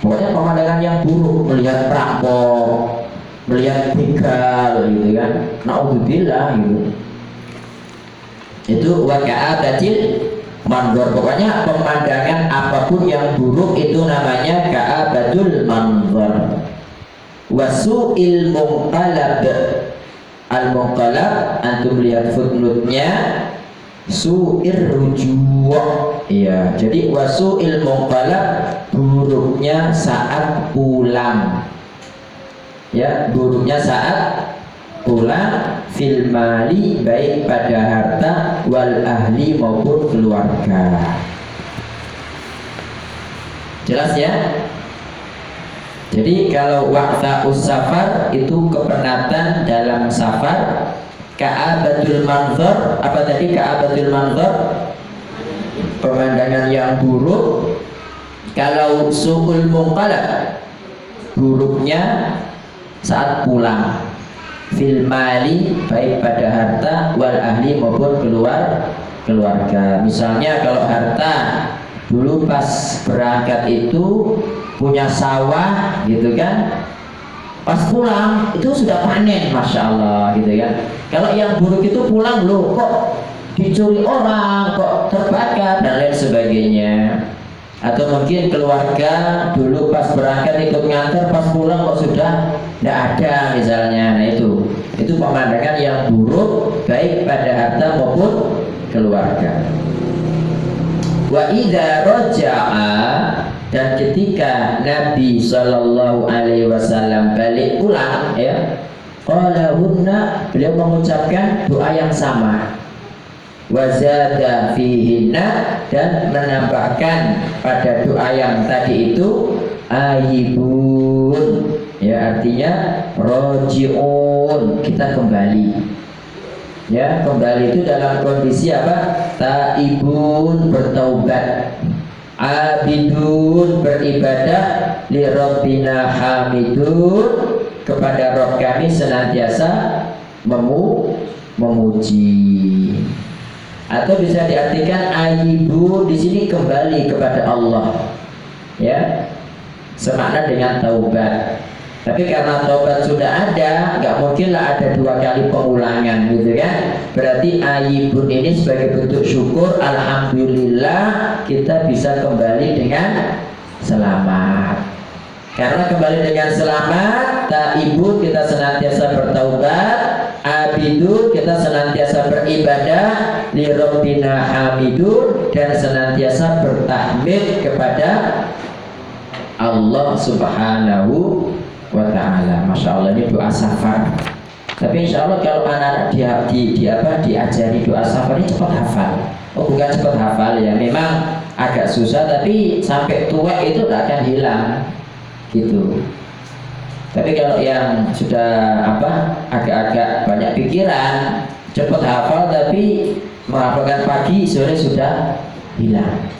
pokoknya pemandangan yang buruk. Melihat perampok melihat begal gitu kan. Naudzubillah gitu. Itu waka'atatil mandor. Pokoknya pemandangan apa pun yang buruk itu namanya ka'abatul mandor. Wasu ilmu qalab al munqalab antum lihat footnote-nya. Su'ir rujuk iya jadi wasu ilmu munqalab buruknya saat pulang ya buruknya saat pulang fil mali baik pada harta wal ahli maupun keluarga. Jelas ya? Jadi kalau waktu safar itu kepenatan dalam safar. Ka'abatul manzar apa tadi ka'abatul manzar pemandangan yang buruk. Kalau suhul mungqalab buruknya saat pulang. Fil mali baik pada harta wal ahli maupun keluar keluarga. Misalnya kalau harta dulu pas berangkat itu punya sawah gitu kan? Pas pulang itu sudah panen masya Allah gitu kan? Kalau yang buruk itu pulang loh kok dicuri orang kok terbakar dan lain sebagainya. Atau mungkin keluarga dulu pas berangkat ikut nganter pas pulang kok sudah tidak ada misalnya. Nah itu. Itu pemandangan yang buruk baik pada harta maupun keluarga. Wa idza raja'a dan ketika Nabi Shallallahu Alaihi Wasallam balik pulang ya qala hunna beliau mengucapkan doa yang sama. Wazada fihinna dan menambahkan pada doa yang tadi itu ayibun Ya artinya rojiun kita kembali. Ya kembali itu dalam kondisi apa? Taibun bertaubat, abidun beribadah, li rabbina hamidun kepada Roh kami senantiasa memu memuji. Atau bisa diartikan aibu di sini kembali kepada Allah. Ya. Semakna dengan taubat. Tapi karena taubat sudah ada, nggak mungkinlah ada dua kali pengulangan gitu kan? Berarti ayibun ini sebagai bentuk syukur, alhamdulillah kita bisa kembali dengan selamat. Karena kembali dengan selamat, taibun kita senantiasa bertaubat, abidun kita senantiasa beribadah, li rabbina hamidun dan senantiasa bertahmid kepada Allah Subhanahu wa taala. Masya Allah ini doa safar. Tapi insya Allah kalau anak-anak dia di, di apa diajari doa safar ini cepat hafal. Oh bukan cepat hafal ya, memang agak susah tapi sampai tua itu tidak akan hilang gitu. Tapi kalau yang sudah apa agak-agak banyak pikiran, cepat hafal tapi menghafalkan pagi sore sudah hilang.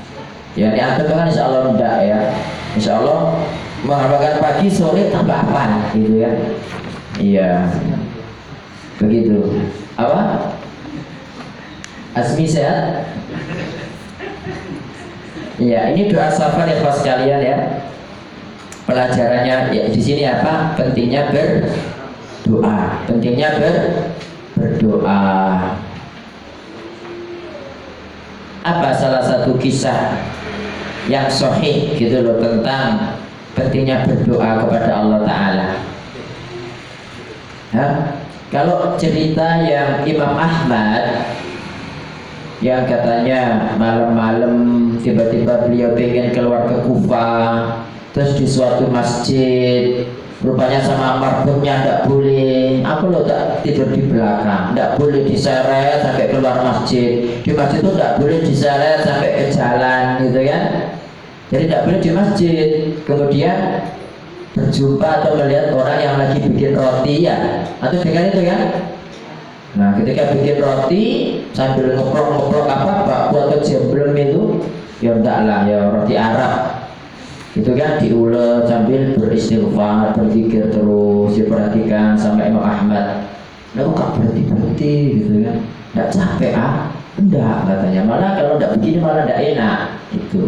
Ya diatur kan insya Allah enggak ya. Insya Allah menghafalkan pagi sore tambah apa gitu ya. Iya. Begitu. Apa? Asmi sehat? Iya, ini doa safar ya pas kalian ya. Pelajarannya ya, di sini apa? Pentingnya berdoa. Pentingnya ber berdoa. Apa salah satu kisah yang sahih gitu loh tentang pentingnya berdoa kepada Allah Ta'ala. Ya? kalau cerita yang Imam Ahmad yang katanya malam-malam tiba-tiba beliau pengen keluar ke Kufa terus di suatu masjid rupanya sama marbotnya tidak boleh. Aku lo tak tidur di belakang tidak boleh diseret sampai keluar masjid. Di masjid itu tidak boleh diseret sampai ke jalan gitu kan jadi tidak boleh di masjid. Kemudian berjumpa atau melihat orang yang lagi bikin roti ya. Atau dengan itu kan nah ketika bikin roti sambil ngoprok-ngoprok apa bakpo atau jemblem itu ya enggak lah ya roti Arab. Itu kan diulet sambil beristighfar berpikir terus diperhatikan sama Imam Ahmad. Lalu kok berhenti berhenti gitu kan? Tidak capek ah enggak katanya. Malah kalau tidak begini malah tidak enak itu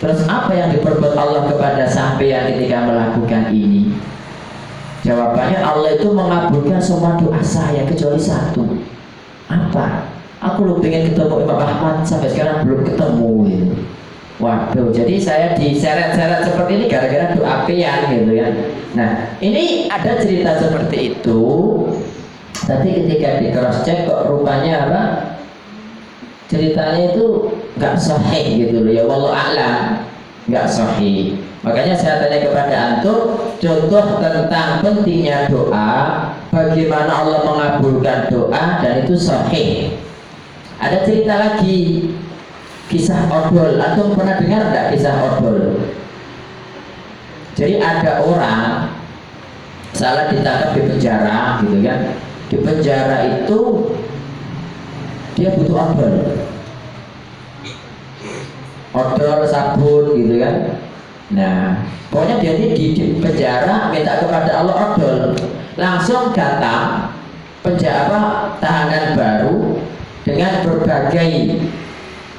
terus apa yang diperbuat Allah kepada sampean ketika melakukan ini jawabannya Allah itu mengabulkan semua doa saya kecuali satu apa aku lu pengen ketemu Imam Ahmad sampai sekarang belum ketemu gitu Waduh, jadi saya diseret-seret seperti ini gara-gara doa pian gitu ya. Nah, ini ada cerita seperti itu. Tapi ketika di cross check kok rupanya apa? Ceritanya itu nggak sahih gitu loh ya. Wallahu a'lam nggak sahih. Makanya saya tanya kepada antum contoh tentang pentingnya doa, bagaimana Allah mengabulkan doa dan itu sahih. Ada cerita lagi kisah odol atau pernah dengar tidak kisah odol jadi ada orang salah ditangkap di penjara gitu kan di penjara itu dia butuh odol odol sabun gitu kan? Nah pokoknya dia di, di penjara minta kepada Allah odol langsung datang penjara tahanan baru dengan berbagai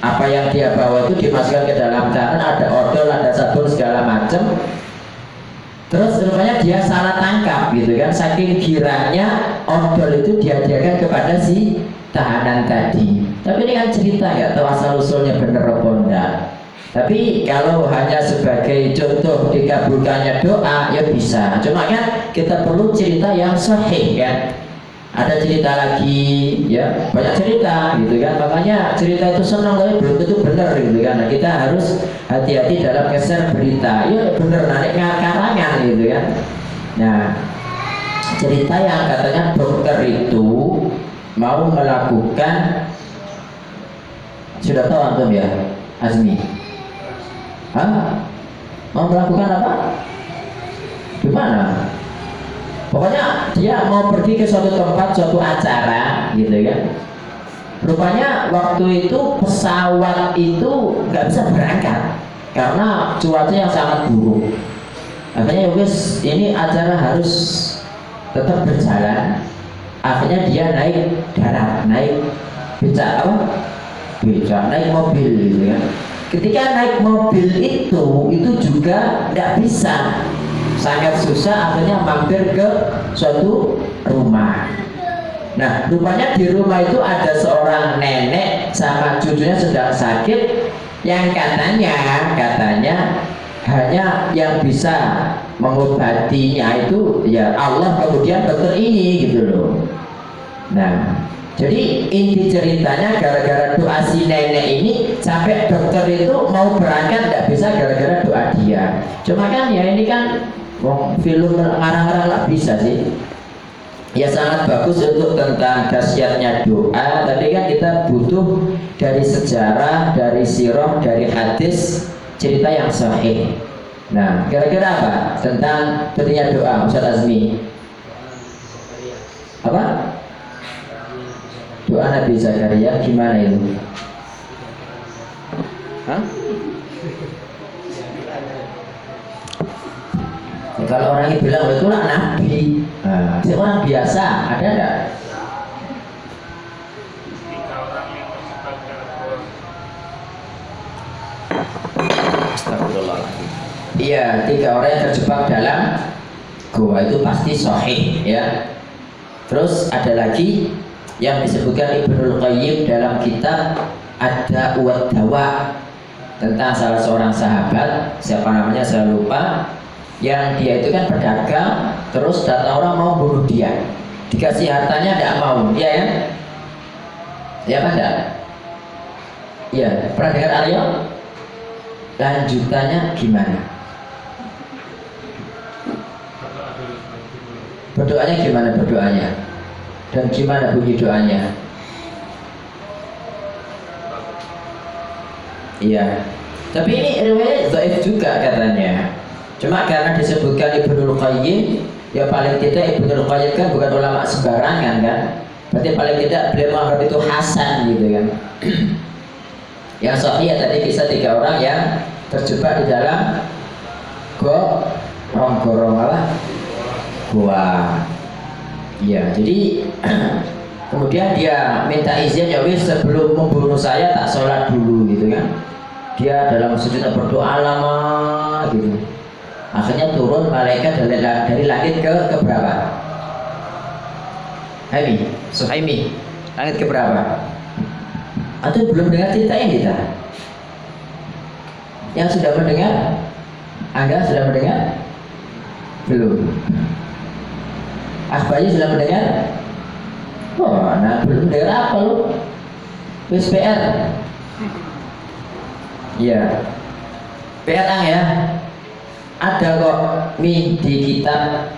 apa yang dia bawa itu dimasukkan ke dalam tangan ada odol ada sabun segala macam terus rupanya dia salah tangkap gitu kan saking girangnya odol itu dihadiahkan kepada si tahanan tadi. Tapi ini kan cerita nggak tahu asal usulnya bener apa enggak. Tapi kalau hanya sebagai contoh dikabulkannya doa ya bisa. Cuma kan kita perlu cerita yang sahih kan ada cerita lagi ya. Banyak cerita gitu kan. Makanya cerita itu senang tapi belum tentu benar gitu kan. Nah, kita harus hati-hati dalam keser berita. Ya benar naik karangan gitu kan. Nah cerita yang katanya dokter itu mau melakukan sudah tahu antum ya Azmi Hah? mau melakukan apa Gimana? Pokoknya dia mau pergi ke suatu tempat, suatu acara, gitu kan. Rupanya waktu itu pesawat itu nggak bisa berangkat karena cuaca yang sangat buruk. Akhirnya ya wis ini acara harus tetap berjalan. Akhirnya dia naik darat, naik beca apa? Beca, naik mobil gitu kan. Ketika naik mobil itu, itu juga tidak bisa sangat susah akhirnya mampir ke suatu rumah nah rupanya di rumah itu ada seorang nenek sama cucunya sedang sakit yang katanya katanya hanya yang bisa mengobatinya itu ya Allah kemudian dokter ini gitu loh nah jadi inti ceritanya gara-gara doa si nenek ini sampai dokter itu mau berangkat tidak bisa gara-gara doa dia cuma kan ya ini kan Wong film ngarang-ngarang lah bisa sih. Ya sangat bagus untuk tentang dahsyatnya doa. Tapi kan kita butuh dari sejarah, dari sirah, dari hadis cerita yang sahih. Nah, kira-kira apa tentang pentingnya doa, Ustaz Azmi? Apa? Doa Nabi Zakaria gimana itu? Hah? Ya, kalau orang yang bilang itu lah nabi, nah, orang biasa ada enggak? Iya, tiga orang yang terjebak dalam gua itu pasti sahih ya. Terus ada lagi yang disebutkan Ibnul Qayyim dalam kitab ada uat dawa tentang salah seorang sahabat siapa namanya saya lupa yang dia itu kan pedagang terus datang orang mau bunuh dia. Dikasih hartanya tidak mau ya? Ya ya kan ya pernah dengar Aryo lanjutannya gimana? Berdoanya gimana berdoanya? Dan gimana bunyi doanya? Iya. Tapi ini riwayat zaif juga katanya. Cuma karena disebutkan Ibnul Qayyim, ya paling tidak Ibnul Qayyim kan bukan ulama sembarangan kan. Berarti paling tidak beliau menganggap itu hasan gitu kan. Yang sahih tadi kisah tiga orang yang terjebak di dalam go ronggorong apa? Gua. Iya, jadi kemudian dia minta izin ya wis sebelum membunuh saya tak sholat dulu gitu kan. Dia dalam sujud berdoa lama gitu akhirnya turun malaikat dari, dari langit ke ke berapa? Haimi, Suhaimi, langit ke berapa? Atau belum dengar cerita ini kita? Yang sudah mendengar? Anda sudah mendengar? Belum. Akhbarnya sudah mendengar? Oh, nah belum dengar apa lu? PR. Iya. PR ya ada kok mi di kitab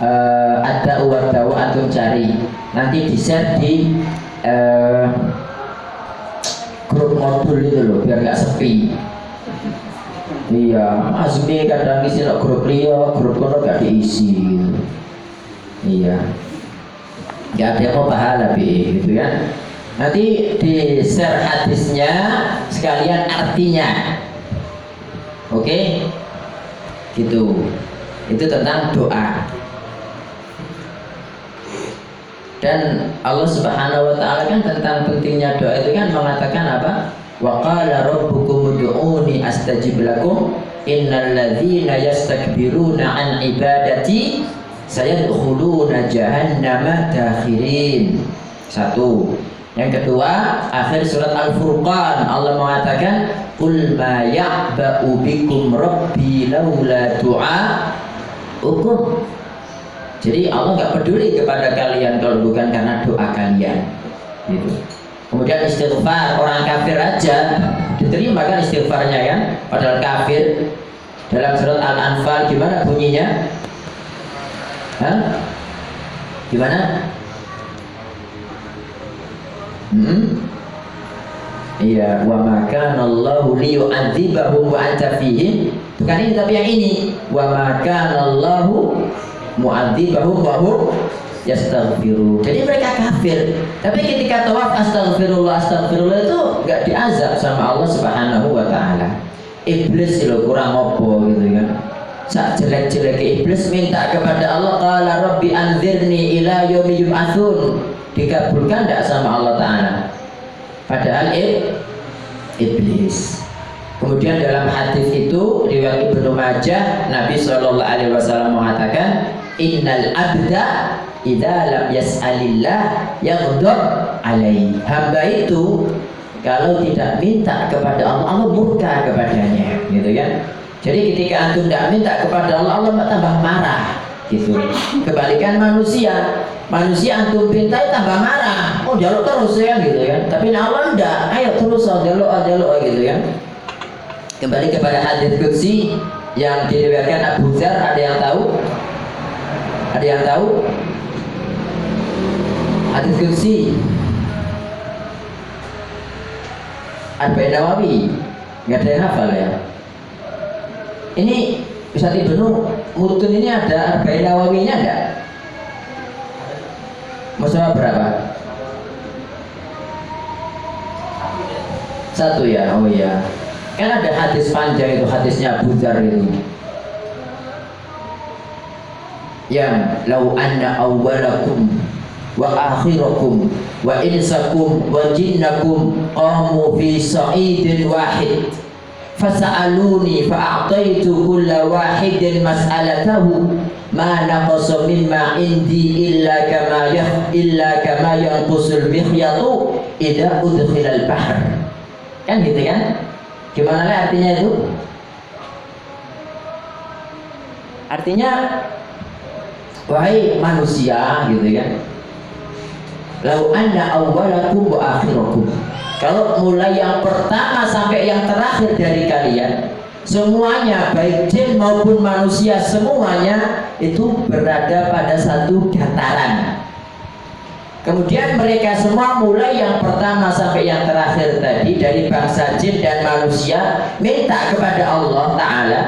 uh, ada dawa antum cari nanti di share di uh, grup modul itu loh biar nggak sepi. Iya Azmi kadang isi no grup Rio grup kono gak diisi gitu. iya. Gak ada yang mau pahala bi gitu kan. Nanti di share hadisnya sekalian artinya. Oke? Okay? gitu. Itu tentang doa dan Allah Subhanahu wa taala kan tentang pentingnya doa itu kan mengatakan apa? Wa qala rabbukum ud'uni astajib lakum innal ladzina yastakbiruna an ibadati sayadkhuluna jahannama dakhirin. Satu. Yang kedua, akhir surat Al-Furqan. Allah mengatakan, "Qul ma ya'ba'u bikum rabbi laula du'a. Ukum." Jadi Allah nggak peduli kepada kalian kalau bukan karena doa kalian. Gitu. Kemudian istighfar orang kafir aja diterima kan istighfarnya kan, padahal kafir dalam surat Al-Anfal gimana bunyinya? Hah? Gimana? Hmm? Iya. Wa maka Allahu liyu'adzibahum wa anta. Bukan ini tapi yang ini. Wa maka Allahu wa hum yastaghfiru. Jadi mereka kafir. Tapi ketika tawaf astaghfirullah astaghfirullah itu enggak diazab sama Allah Subhanahu wa taala. Iblis itu kurang opo gitu kan. Saat jelek-jelek iblis minta kepada Allah qala rabbi anzirni ila yaumi yub'atsun. Dikabulkan enggak sama Allah taala? Padahal ib, iblis. Kemudian dalam hadis itu riwayat Ibnu Majah Nabi Shallallahu Alaihi Wasallam mengatakan Innal abda idza lam yas'alillah yaghdab alaih. Hamba itu kalau tidak minta kepada Allah, Allah murka kepadanya, gitu kan? Jadi ketika antum tidak minta kepada Allah, Allah tambah marah, gitu. Kebalikan manusia, manusia antum pinta tambah marah, oh jaluk terus ya, gitu kan? Tapi Allah enggak, ayo terus jaluk, jaluk, gitu kan? Kembali kepada hadis kursi yang diriwayatkan Abu Dzar, ada yang tahu? Ada yang tahu? Hadis kursi Arba'in Nawawi nggak ada yang hafal ya ini bisa Ibnu Mutun ini ada Arba'in Nawawinya enggak? Masalah berapa? Satu ya, oh iya Kan ada hadis panjang itu, hadisnya Abu Dhar itu Yang Lau anna awwalakum wa akhirakum wa insakum wa jinnakum qamu fi sa'idin wahid. Fasa'aluni fa'ataitu kulla wahidin mas'alatahu. Ma naqasa mimma indi illa kama yah illa kama yanqusul mikhyatu idza udkhila al-bahr kan gitu kan gimana lah artinya itu artinya wahai manusia gitu kan Lau anna awwalakum wa akhirakum. Kalau mulai yang pertama sampai yang terakhir dari kalian, semuanya baik jin maupun manusia semuanya itu berada pada satu dataran. Kemudian mereka semua mulai yang pertama sampai yang terakhir tadi dari bangsa jin dan manusia minta kepada Allah Ta'ala.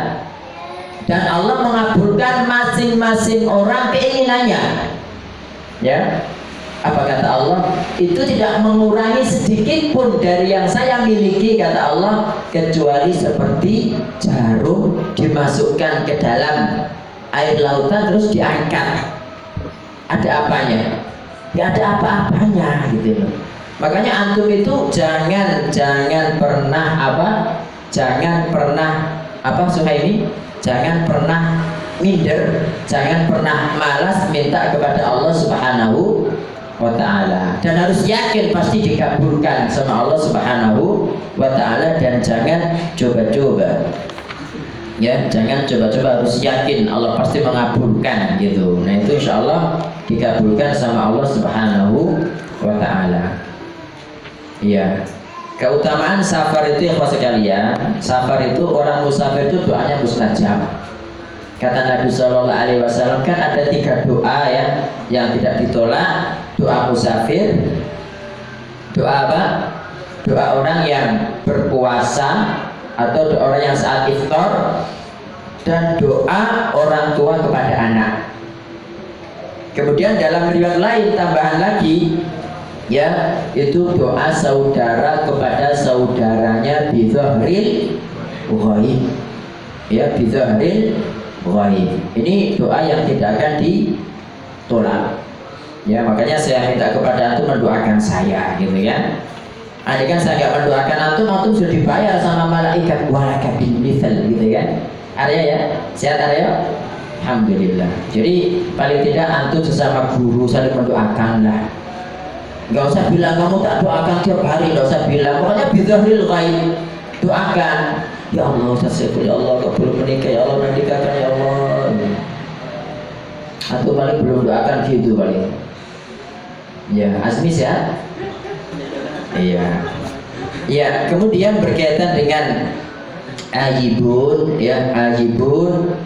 Dan Allah mengabulkan masing-masing orang keinginannya. Ya. Apa kata Allah? Itu tidak mengurangi sedikit pun dari yang saya miliki kata Allah kecuali seperti jarum dimasukkan ke dalam air lautan terus diangkat. Ada apanya tidak ada apa-apanya gitu loh. Makanya antum itu jangan jangan pernah apa? Jangan pernah apa Suhaimi jangan pernah minder jangan pernah malas minta kepada Allah Subhanahu wa ta'ala. Dan harus yakin pasti dikabulkan sama Allah subhanahu wa ta'ala dan jangan coba-coba ya jangan coba-coba harus yakin. Allah pasti mengabulkan gitu. Nah itu insya Allah dikabulkan sama Allah subhanahu wa ta'ala. Iya. Keutamaan safar itu yang sekalian safar itu orang musafir itu doanya mustajab. Kata Nabi Shallallahu Alaihi Wasallam kan ada tiga doa ya yang tidak ditolak. Doa musafir doa apa? Doa orang yang berpuasa atau doa orang yang saat iftar dan doa orang tua kepada anak. Kemudian dalam riwayat lain tambahan lagi ya itu doa saudara kepada saudaranya bidhahril ghaib. Ya bidhahril ghaib. Ini doa yang tidak akan ditolak. Ya makanya saya minta kepada antum mendoakan saya gitu ya. Andai kan saya nggak mendoakan antum, antum sudah dibayar sama malaikat walaka bin mithal gitu kan. Arya ya, sehat Arya? Alhamdulillah. Jadi paling tidak antum sesama guru saling mendoakan lah. Gak usah bilang kamu tak doakan tiap hari, gak usah bilang. Pokoknya bidahil ghaib. Doakan. Ya Allah, saya ya Allah, kau belum menikah, ya Allah, menikahkan ya Allah. Atau paling belum doakan gitu paling. Ya, Asmis ya. Iya. Ya, kemudian berkaitan dengan ajibun ya, ajibun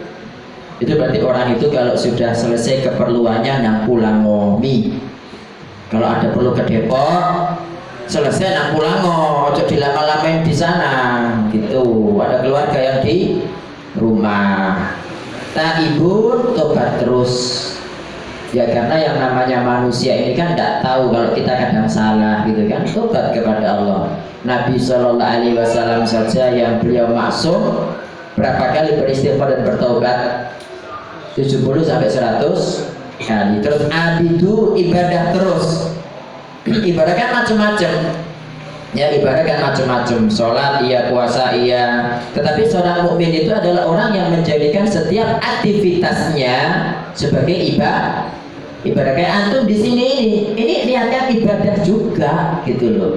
itu berarti orang itu kalau sudah selesai keperluannya nang pulang ngomi. Kalau ada perlu ke Depok, selesai pulang oh ojo dilama-lamain di sana gitu ada keluarga yang di rumah taibun tobat terus ya karena yang namanya manusia ini kan tidak tahu kalau kita kadang salah gitu kan. Tobat kepada Allah. Nabi Shallallahu Alaihi Wasallam saja yang beliau maksum berapa kali beristighfar dan bertobat? 70 sampai 100 kali. Terus abidu ibadah terus. Ibadah kan macam-macam. Ya ibadah kan macam-macam. Sholat iya puasa iya. Tetapi seorang mukmin itu adalah orang yang menjadikan setiap aktivitasnya sebagai ibadah ibadah kayak antum di sini ini ini niatnya ibadah juga gitu loh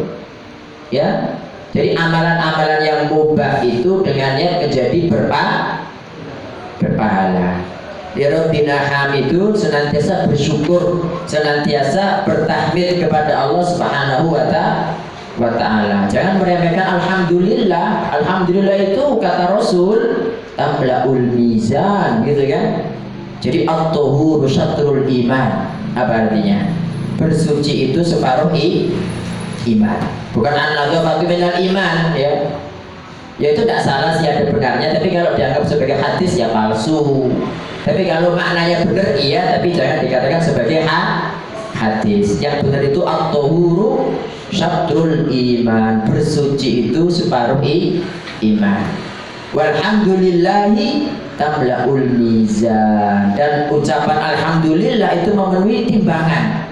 ya jadi amalan-amalan yang mubah itu dengan niat menjadi berpah berpahala Ya Rabbina Hamidun senantiasa bersyukur, senantiasa bertahmid kepada Allah Subhanahu wa taala. Jangan meremehkan alhamdulillah. Alhamdulillah itu kata Rasul tamlaul mizan gitu kan. Jadi at-tuhuru syatrul iman. Apa artinya? Bersuci itu separuh i, iman. Bukan an-nadhafatu minal iman ya. Ya itu tidak salah sih ada benarnya, tapi kalau dianggap sebagai hadis ya palsu. Tapi kalau maknanya benar iya, tapi jangan dikatakan sebagai ha hadis. Yang benar itu at-tahuru syatrul iman. Bersuci itu separuh i, iman. Walhamdulillahi tamlaul mizan. Dan ucapan alhamdulillah itu memenuhi timbangan.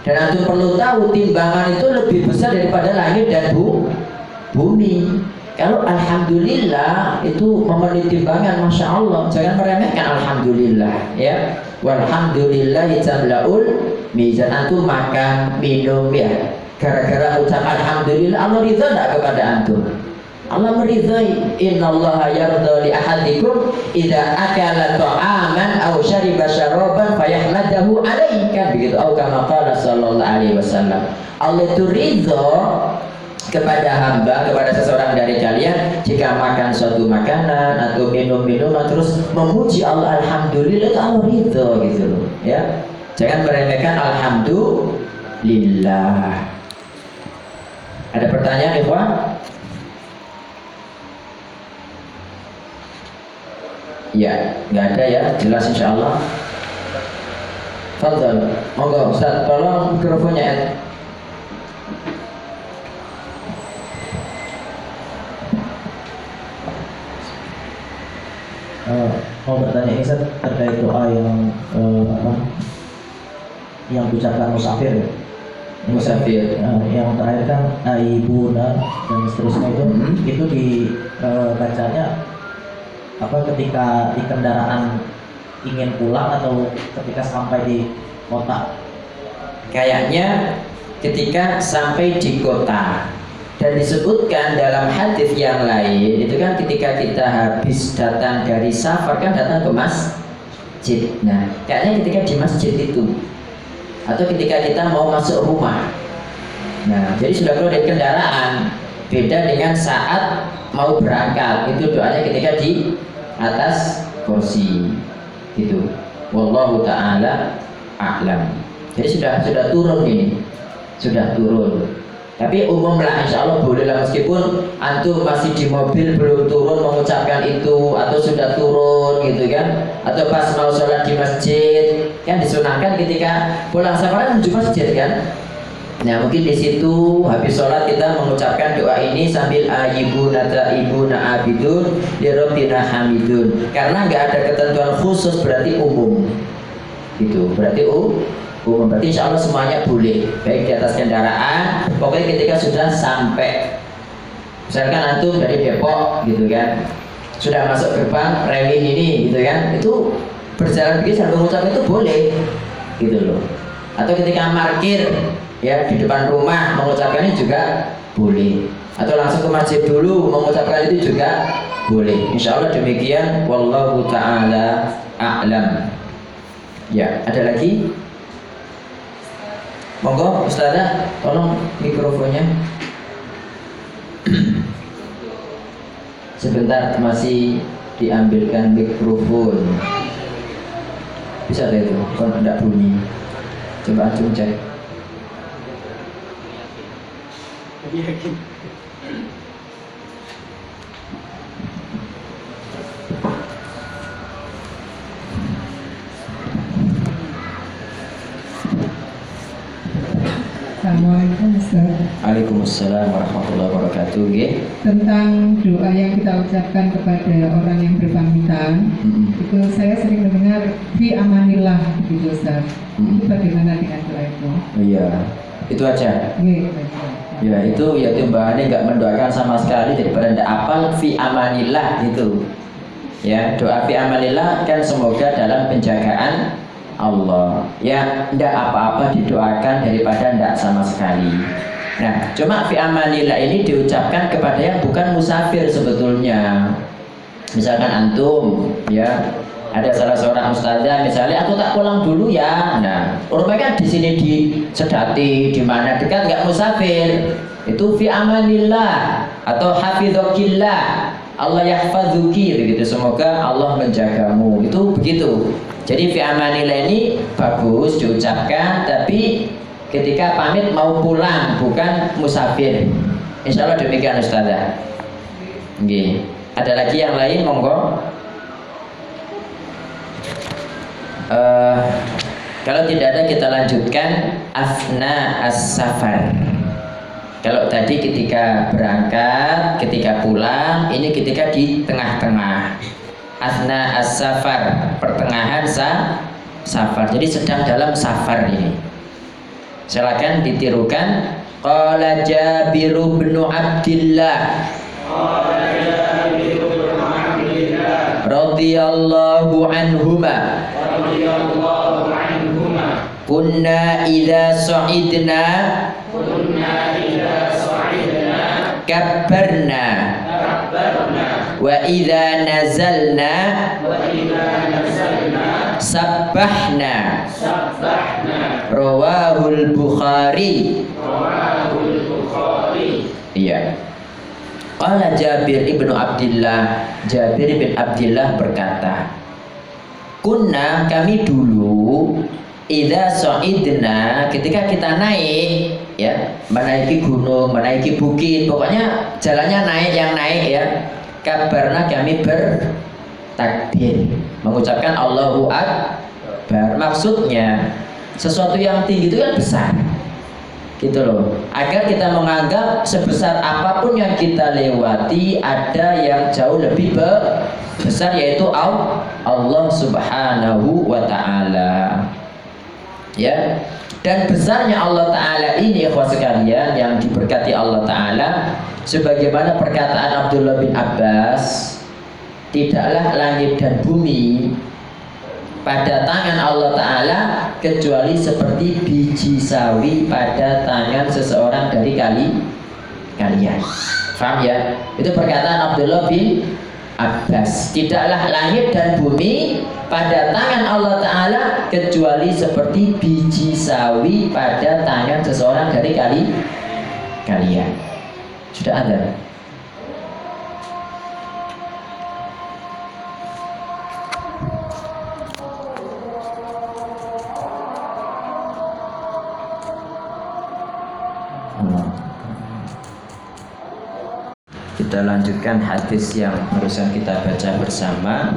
Dan antum perlu tahu timbangan itu lebih besar daripada langit dan bu, bumi. Kalau alhamdulillah itu memenuhi timbangan masya Allah, jangan meremehkan alhamdulillah ya. Walhamdulillah jamlaul mizan antum makan minum ya. Gara-gara ucap alhamdulillah Allah ridha kepada antum? Allah meridhai Inna Allah yarda li ahadikum Idza akala ta'aman aw syariba syaraban fayahmadahu alaihi kan begitu atau kama qala sallallahu alaihi wasallam. Allah itu ridha kepada hamba kepada seseorang dari kalian jika makan suatu makanan atau minum minuman terus memuji Allah alhamdulillah itu Allah ridho gitu loh ya. Jangan meremehkan alhamdulillah. Ada pertanyaan Ikhwan? Ya, nggak ada ya, jelas insya Allah. Fadal, monggo Ustaz, tolong mikrofonnya uh, mau bertanya ini terkait doa yang uh, apa yang diucapkan musafir ya. musafir uh, yang terakhir kan aibuna dan seterusnya itu Hmm. itu di uh, bacanya apa ketika di kendaraan ingin pulang atau ketika sampai di kota? Kayaknya ketika sampai di kota. Dan disebutkan dalam hadis yang lain itu kan ketika kita habis datang dari safar kan datang ke masjid. Nah kayaknya ketika di masjid itu atau ketika kita mau masuk rumah. Nah jadi sudah keluar dari kendaraan beda dengan saat mau berangkat. Itu doanya ketika di atas kursi. Gitu. Wallahu taala a'lam. Jadi sudah sudah turun ini. Sudah turun. Tapi umum lah insya Allah boleh lah. Meskipun antum masih di mobil belum turun mengucapkan itu atau sudah turun gitu kan. Atau pas mau sholat di masjid kan disunahkan ketika pulang. Safar menuju masjid kan Nah mungkin di situ habis sholat kita mengucapkan doa ini sambil ayibuna taibuna abidun lirabbina hamidun. Karena nggak ada ketentuan khusus berarti umum. Itu berarti um, umum. Berarti insya Allah semuanya boleh. Baik di atas kendaraan pokoknya ketika sudah sampai. Misalkan antum dari Depok gitu kan. Sudah masuk gerbang remi ini gitu kan. Itu berjalan begini sambil mengucap itu boleh. Gitu loh. Atau ketika parkir ya di depan rumah mengucapkannya juga boleh. Atau langsung ke masjid dulu mengucapkan itu juga boleh. Insya Allah demikian. Wallahu taala a'lam. Ya ada lagi? Monggo ustazah tolong mikrofonnya. Sebentar masih diambilkan mikrofon. Bisa deh itu? Kalau tidak bunyi. Coba acung cek Assalamualaikum Ustaz Waalaikumsalam warahmatullahi wabarakatuh. Nggih. Tentang doa yang kita ucapkan kepada orang yang berpamitan Mm-mm. Itu saya sering mendengar Fi amanillah gitu Ustaz Mm. Itu bagaimana dengan doa itu? Iya. Itu aja. Iya, baik. Ya itu ya Ani nggak mendoakan sama sekali daripada ndak apal fi amanillah itu. Ya doa fi amanillah kan semoga dalam penjagaan Allah. Ya ndak apa-apa didoakan daripada ndak sama sekali. Nah cuma fi amanillah ini diucapkan kepada yang bukan musafir sebetulnya. Misalkan antum ya ada salah seorang ustazah misalnya aku tak pulang dulu ya. Nah rumahnya kan di sini di sedati di mana dekat nggak musafir. Itu fi amanillah atau hafizokillah. Allah yahfazuki begitu. Semoga Allah menjagamu. Itu begitu. Jadi fi amanillah ini bagus diucapkan tapi ketika pamit mau pulang bukan musafir. Insya Allah demikian ustazah. Nggih. ada lagi yang lain? Monggo Eh, kalau tidak ada kita lanjutkan afna as-safar. Kalau tadi ketika berangkat, ketika pulang, ini ketika di tengah-tengah. Afna as-safar, pertengahan sa safar. Jadi sedang dalam safar ini. Silakan ditirukan. Qala Jabir bin Abdullah radhiyallahu anhuma. Radhiyallahu anhuma. Kunna idza sa'idna. Kunna idza sa'idna. Kabbarna. Kabbarna. Wa idza nazalna. Wa idza nazalna. Sabbahna. Sabbahna. Rawahul bukhari. Rawahul bukhari. Iya Qala Jabir ibnu Abdullah Jabir bin Abdullah berkata Kunna kami dulu Idza sa'idna ketika kita naik ya menaiki gunung menaiki bukit pokoknya jalannya naik yang naik ya kabarna kami bertakbir mengucapkan Allahu Akbar. Maksudnya sesuatu yang tinggi itu kan besar gitu loh. Agar kita menganggap sebesar apa pun yang kita lewati ada yang jauh lebih be- besar yaitu Al- Allah Subhanahu wa taala. Ya. Dan besarnya Allah taala ini ikhwah sekalian yang diberkati Allah taala sebagaimana perkataan Abdullah bin Abbas tidaklah langit dan bumi pada tangan Allah Ta'ala kecuali seperti biji sawi pada tangan seseorang dari kali kalian Faham ya? Itu perkataan Abdullah bin Abbas Tidaklah langit dan bumi pada tangan Allah Ta'ala kecuali seperti biji sawi pada tangan seseorang dari kali kalian Sudah ada? Kita lanjutkan hadis yang barusan kita baca bersama.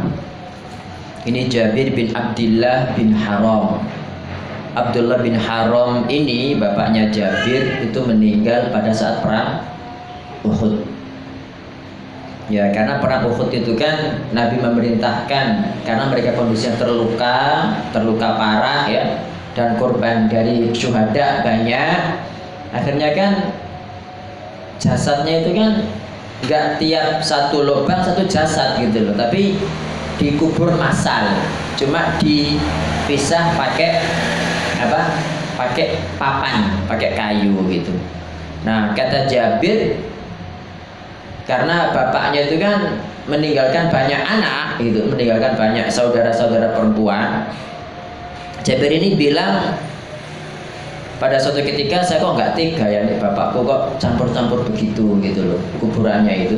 Ini Jabir bin Abdullah bin Haram. Abdullah bin Haram ini bapaknya Jabir itu meninggal pada saat perang Uhud. Ya, karena perang Uhud itu kan Nabi memerintahkan karena mereka kondisinya terluka, terluka parah ya, dan korban dari syuhada banyak. Akhirnya kan jasadnya itu kan nggak tiap satu lubang satu jasad gitu loh. Tapi dikubur massal cuma dipisah pakai apa? Pakai papan pakai kayu gitu. Nah kata Jabir karena bapaknya itu kan meninggalkan banyak anak gitu meninggalkan banyak saudara-saudara perempuan Jabir ini bilang pada suatu ketika saya kok nggak tega ya nih bapakku kok campur-campur begitu gitu loh kuburannya itu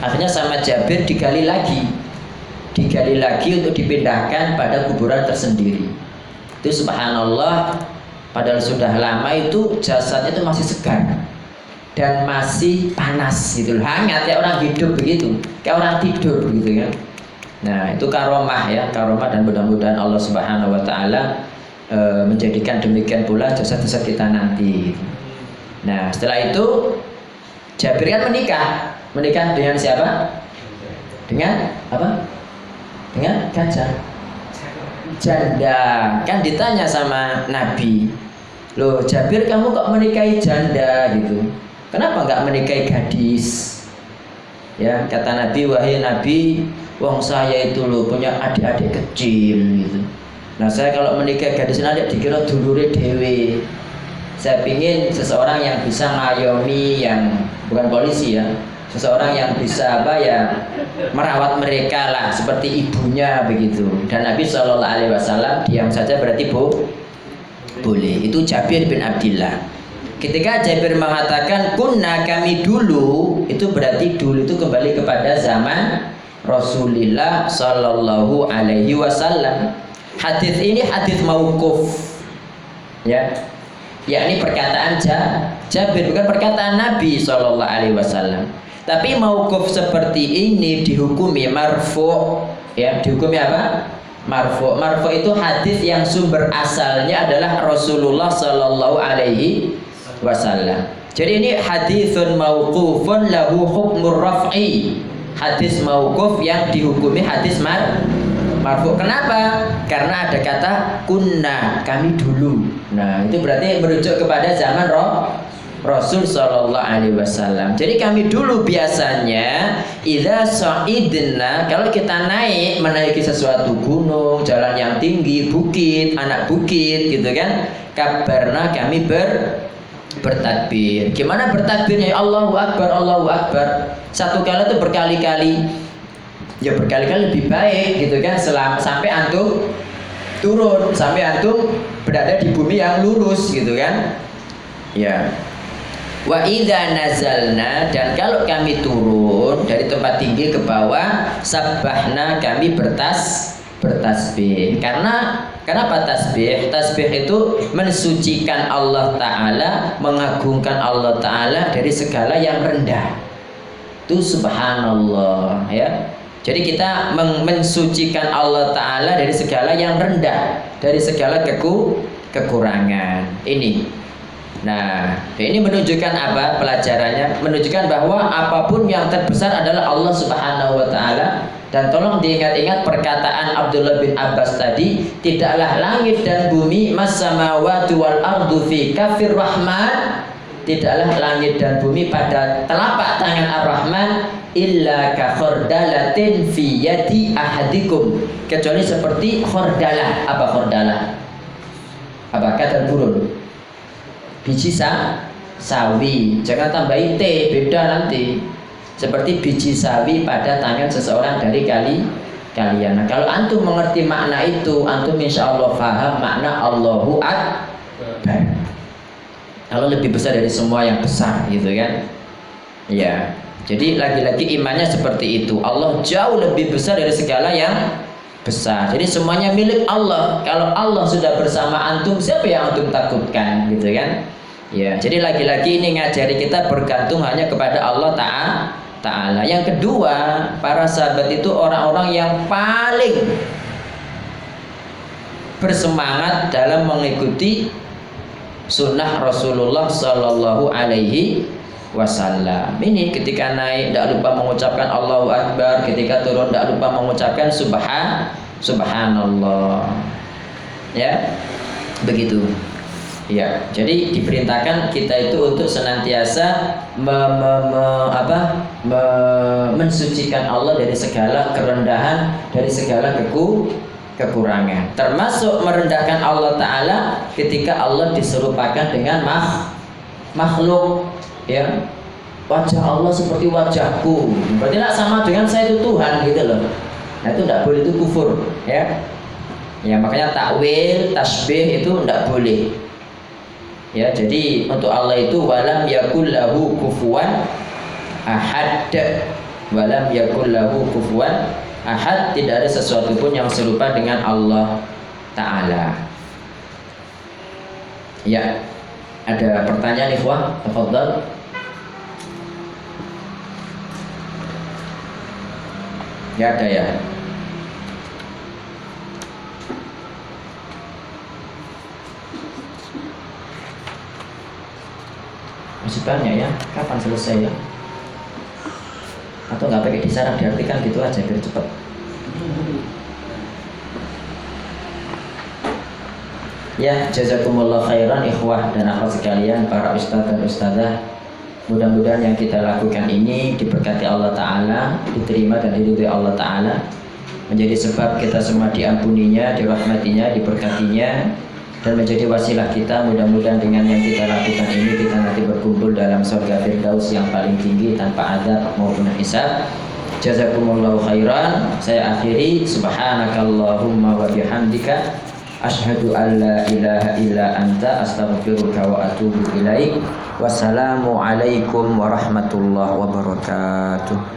akhirnya sama Jabir digali lagi digali lagi untuk dipindahkan pada kuburan tersendiri itu subhanallah padahal sudah lama itu jasadnya itu masih segar dan masih panas gitu loh. Hangat ya orang hidup begitu. Kayak orang tidur begitu kan. Nah, itu karomah ya, karomah dan mudah-mudahan Allah Subhanahu wa taala e, menjadikan demikian pula jasad-jasad kita nanti. Nah, setelah itu Jabir kan menikah. Menikah dengan siapa? Dengan apa? Dengan gajah. Janda. Kan ditanya sama Nabi. Loh, Jabir kamu kok menikahi janda gitu? Kenapa nggak menikahi gadis? Ya, kata Nabi, wahai Nabi, wong saya itu loh punya adik-adik kecil gitu. Nah, saya kalau menikahi gadis adik dikira dulure dewe. Saya pingin seseorang yang bisa ngayomi yang bukan polisi ya, seseorang yang bisa apa ya merawat mereka lah seperti ibunya begitu. Dan Nabi Shallallahu Alaihi Wasallam diam saja berarti bu boleh. Itu Jabir bin Abdullah. Ketika Jabir mengatakan kunna kami dulu, itu berarti dulu itu kembali kepada zaman Rasulullah Shallallahu Alaihi Wasallam. Hadis ini hadis mauquf, ya, yakni perkataan Jabir bukan perkataan Nabi Shallallahu Alaihi Wasallam. Tapi mauquf seperti ini dihukumi marfu, ya, dihukumi apa? Marfu. Marfu itu hadis yang sumber asalnya adalah Rasulullah Shallallahu Alaihi Wasallam. Jadi ini hadisun mauqufun lahu hukmur raf'i. Hadis mauquf yang dihukumi hadis mar marfu. Kenapa? Karena ada kata kunna, kami dulu. Nah, itu berarti merujuk kepada zaman roh Rasul Shallallahu Alaihi Wasallam. Jadi kami dulu biasanya ida soidna kalau kita naik menaiki sesuatu gunung, jalan yang tinggi, bukit, anak bukit, gitu kan? Kabarna kami ber bertakbir. Gimana bertakbirnya? Allahu Akbar, Allahu Akbar. Satu kali itu berkali-kali. Ya berkali-kali lebih baik gitu kan selama sampai antum turun sampai antum berada di bumi yang lurus gitu kan. Ya. Wa idza nazalna dan kalau kami turun dari tempat tinggi ke bawah sabbahna kami bertas bertasbih karena kenapa tasbih tasbih itu mensucikan Allah taala mengagungkan Allah taala dari segala yang rendah itu subhanallah ya jadi kita mensucikan Allah taala dari segala yang rendah dari segala keku kekurangan. Ini. Nah, ini menunjukkan apa pelajarannya? Menunjukkan bahwa apa pun yang terbesar adalah Allah Subhanahu wa taala. Dan tolong diingat-ingat perkataan Abdullah bin Abbas tadi, tidaklah langit dan bumi mas samawati wal ardu fi kafir rahman tidaklah langit dan bumi pada telapak tangan Ar-Rahman illa ka khordalatin fi yadi ahadikum. Kecuali seperti khordalah. Apa khordalah? Apa? Kata burung biji sa sawi. Jangan tambahin T beda nanti. Seperti biji sawi pada tangan seseorang dari kali kalian. Nah kalau antum mengerti makna itu antum insya Allah faham makna Allahu Akbar kalau lebih besar dari semua yang besar gitu kan? Ya jadi lagi-lagi imannya seperti itu. Allah jauh lebih besar dari segala yang besar. Jadi semuanya milik Allah. Kalau Allah sudah bersama antum siapa yang antum takutkan gitu kan? Ya jadi lagi-lagi ini ngajari kita bergantung hanya kepada Allah Ta'ala. Yang kedua para sahabat itu orang-orang yang paling bersemangat dalam mengikuti sunnah Rasulullah Sallallahu Alaihi wasallam. Ini ketika naik tidak lupa mengucapkan Allahu Akbar, ketika turun tidak lupa mengucapkan subhan subhanallah. Ya. Begitu. Ya, jadi diperintahkan kita itu untuk senantiasa me, me, me, apa, me, mensucikan Allah dari segala kerendahan, dari segala keku, kekurangan. Termasuk merendahkan Allah Taala ketika Allah diserupakan dengan makh, makhluk ya. Wajah Allah seperti wajahku. Berarti tidak sama dengan saya itu Tuhan gitu loh. Nah itu tidak boleh itu kufur ya. Ya makanya takwil tasbih itu tidak boleh. Ya jadi untuk Allah itu walam yakul lahu kufuwan ahad. Walam yakul lahu kufuwan ahad tidak ada sesuatu pun yang serupa dengan Allah Ta'ala. Ya ada pertanyaan nih ikhwah? Tafadhal. Ya ada ya. Masih banyak ya kapan selesai ya? Atau nggak pakai disarang diartikan gitu aja biar cepet. Ya, jazakumullah khairan ikhwah dan akhwat sekalian para ustadz dan ustadzah. Mudah-mudahan yang kita lakukan ini diberkati Allah Ta'ala, diterima dan diridhoi Allah Ta'ala menjadi sebab kita semua diampuninya, dirahmatinya, diberkatinya dan menjadi wasilah kita mudah-mudahan dengan yang kita lakukan ini kita nanti berkumpul dalam surga Firdaus yang paling tinggi tanpa adab maupun hisab. Jazakumullahu khairan. Saya akhiri. Subhanakallahumma wa bihamdika. Asyhadu an la ilaha illa anta astaghfiruka wa atubu ilaik. Wassalamu alaikum warahmatullahi wabarakatuh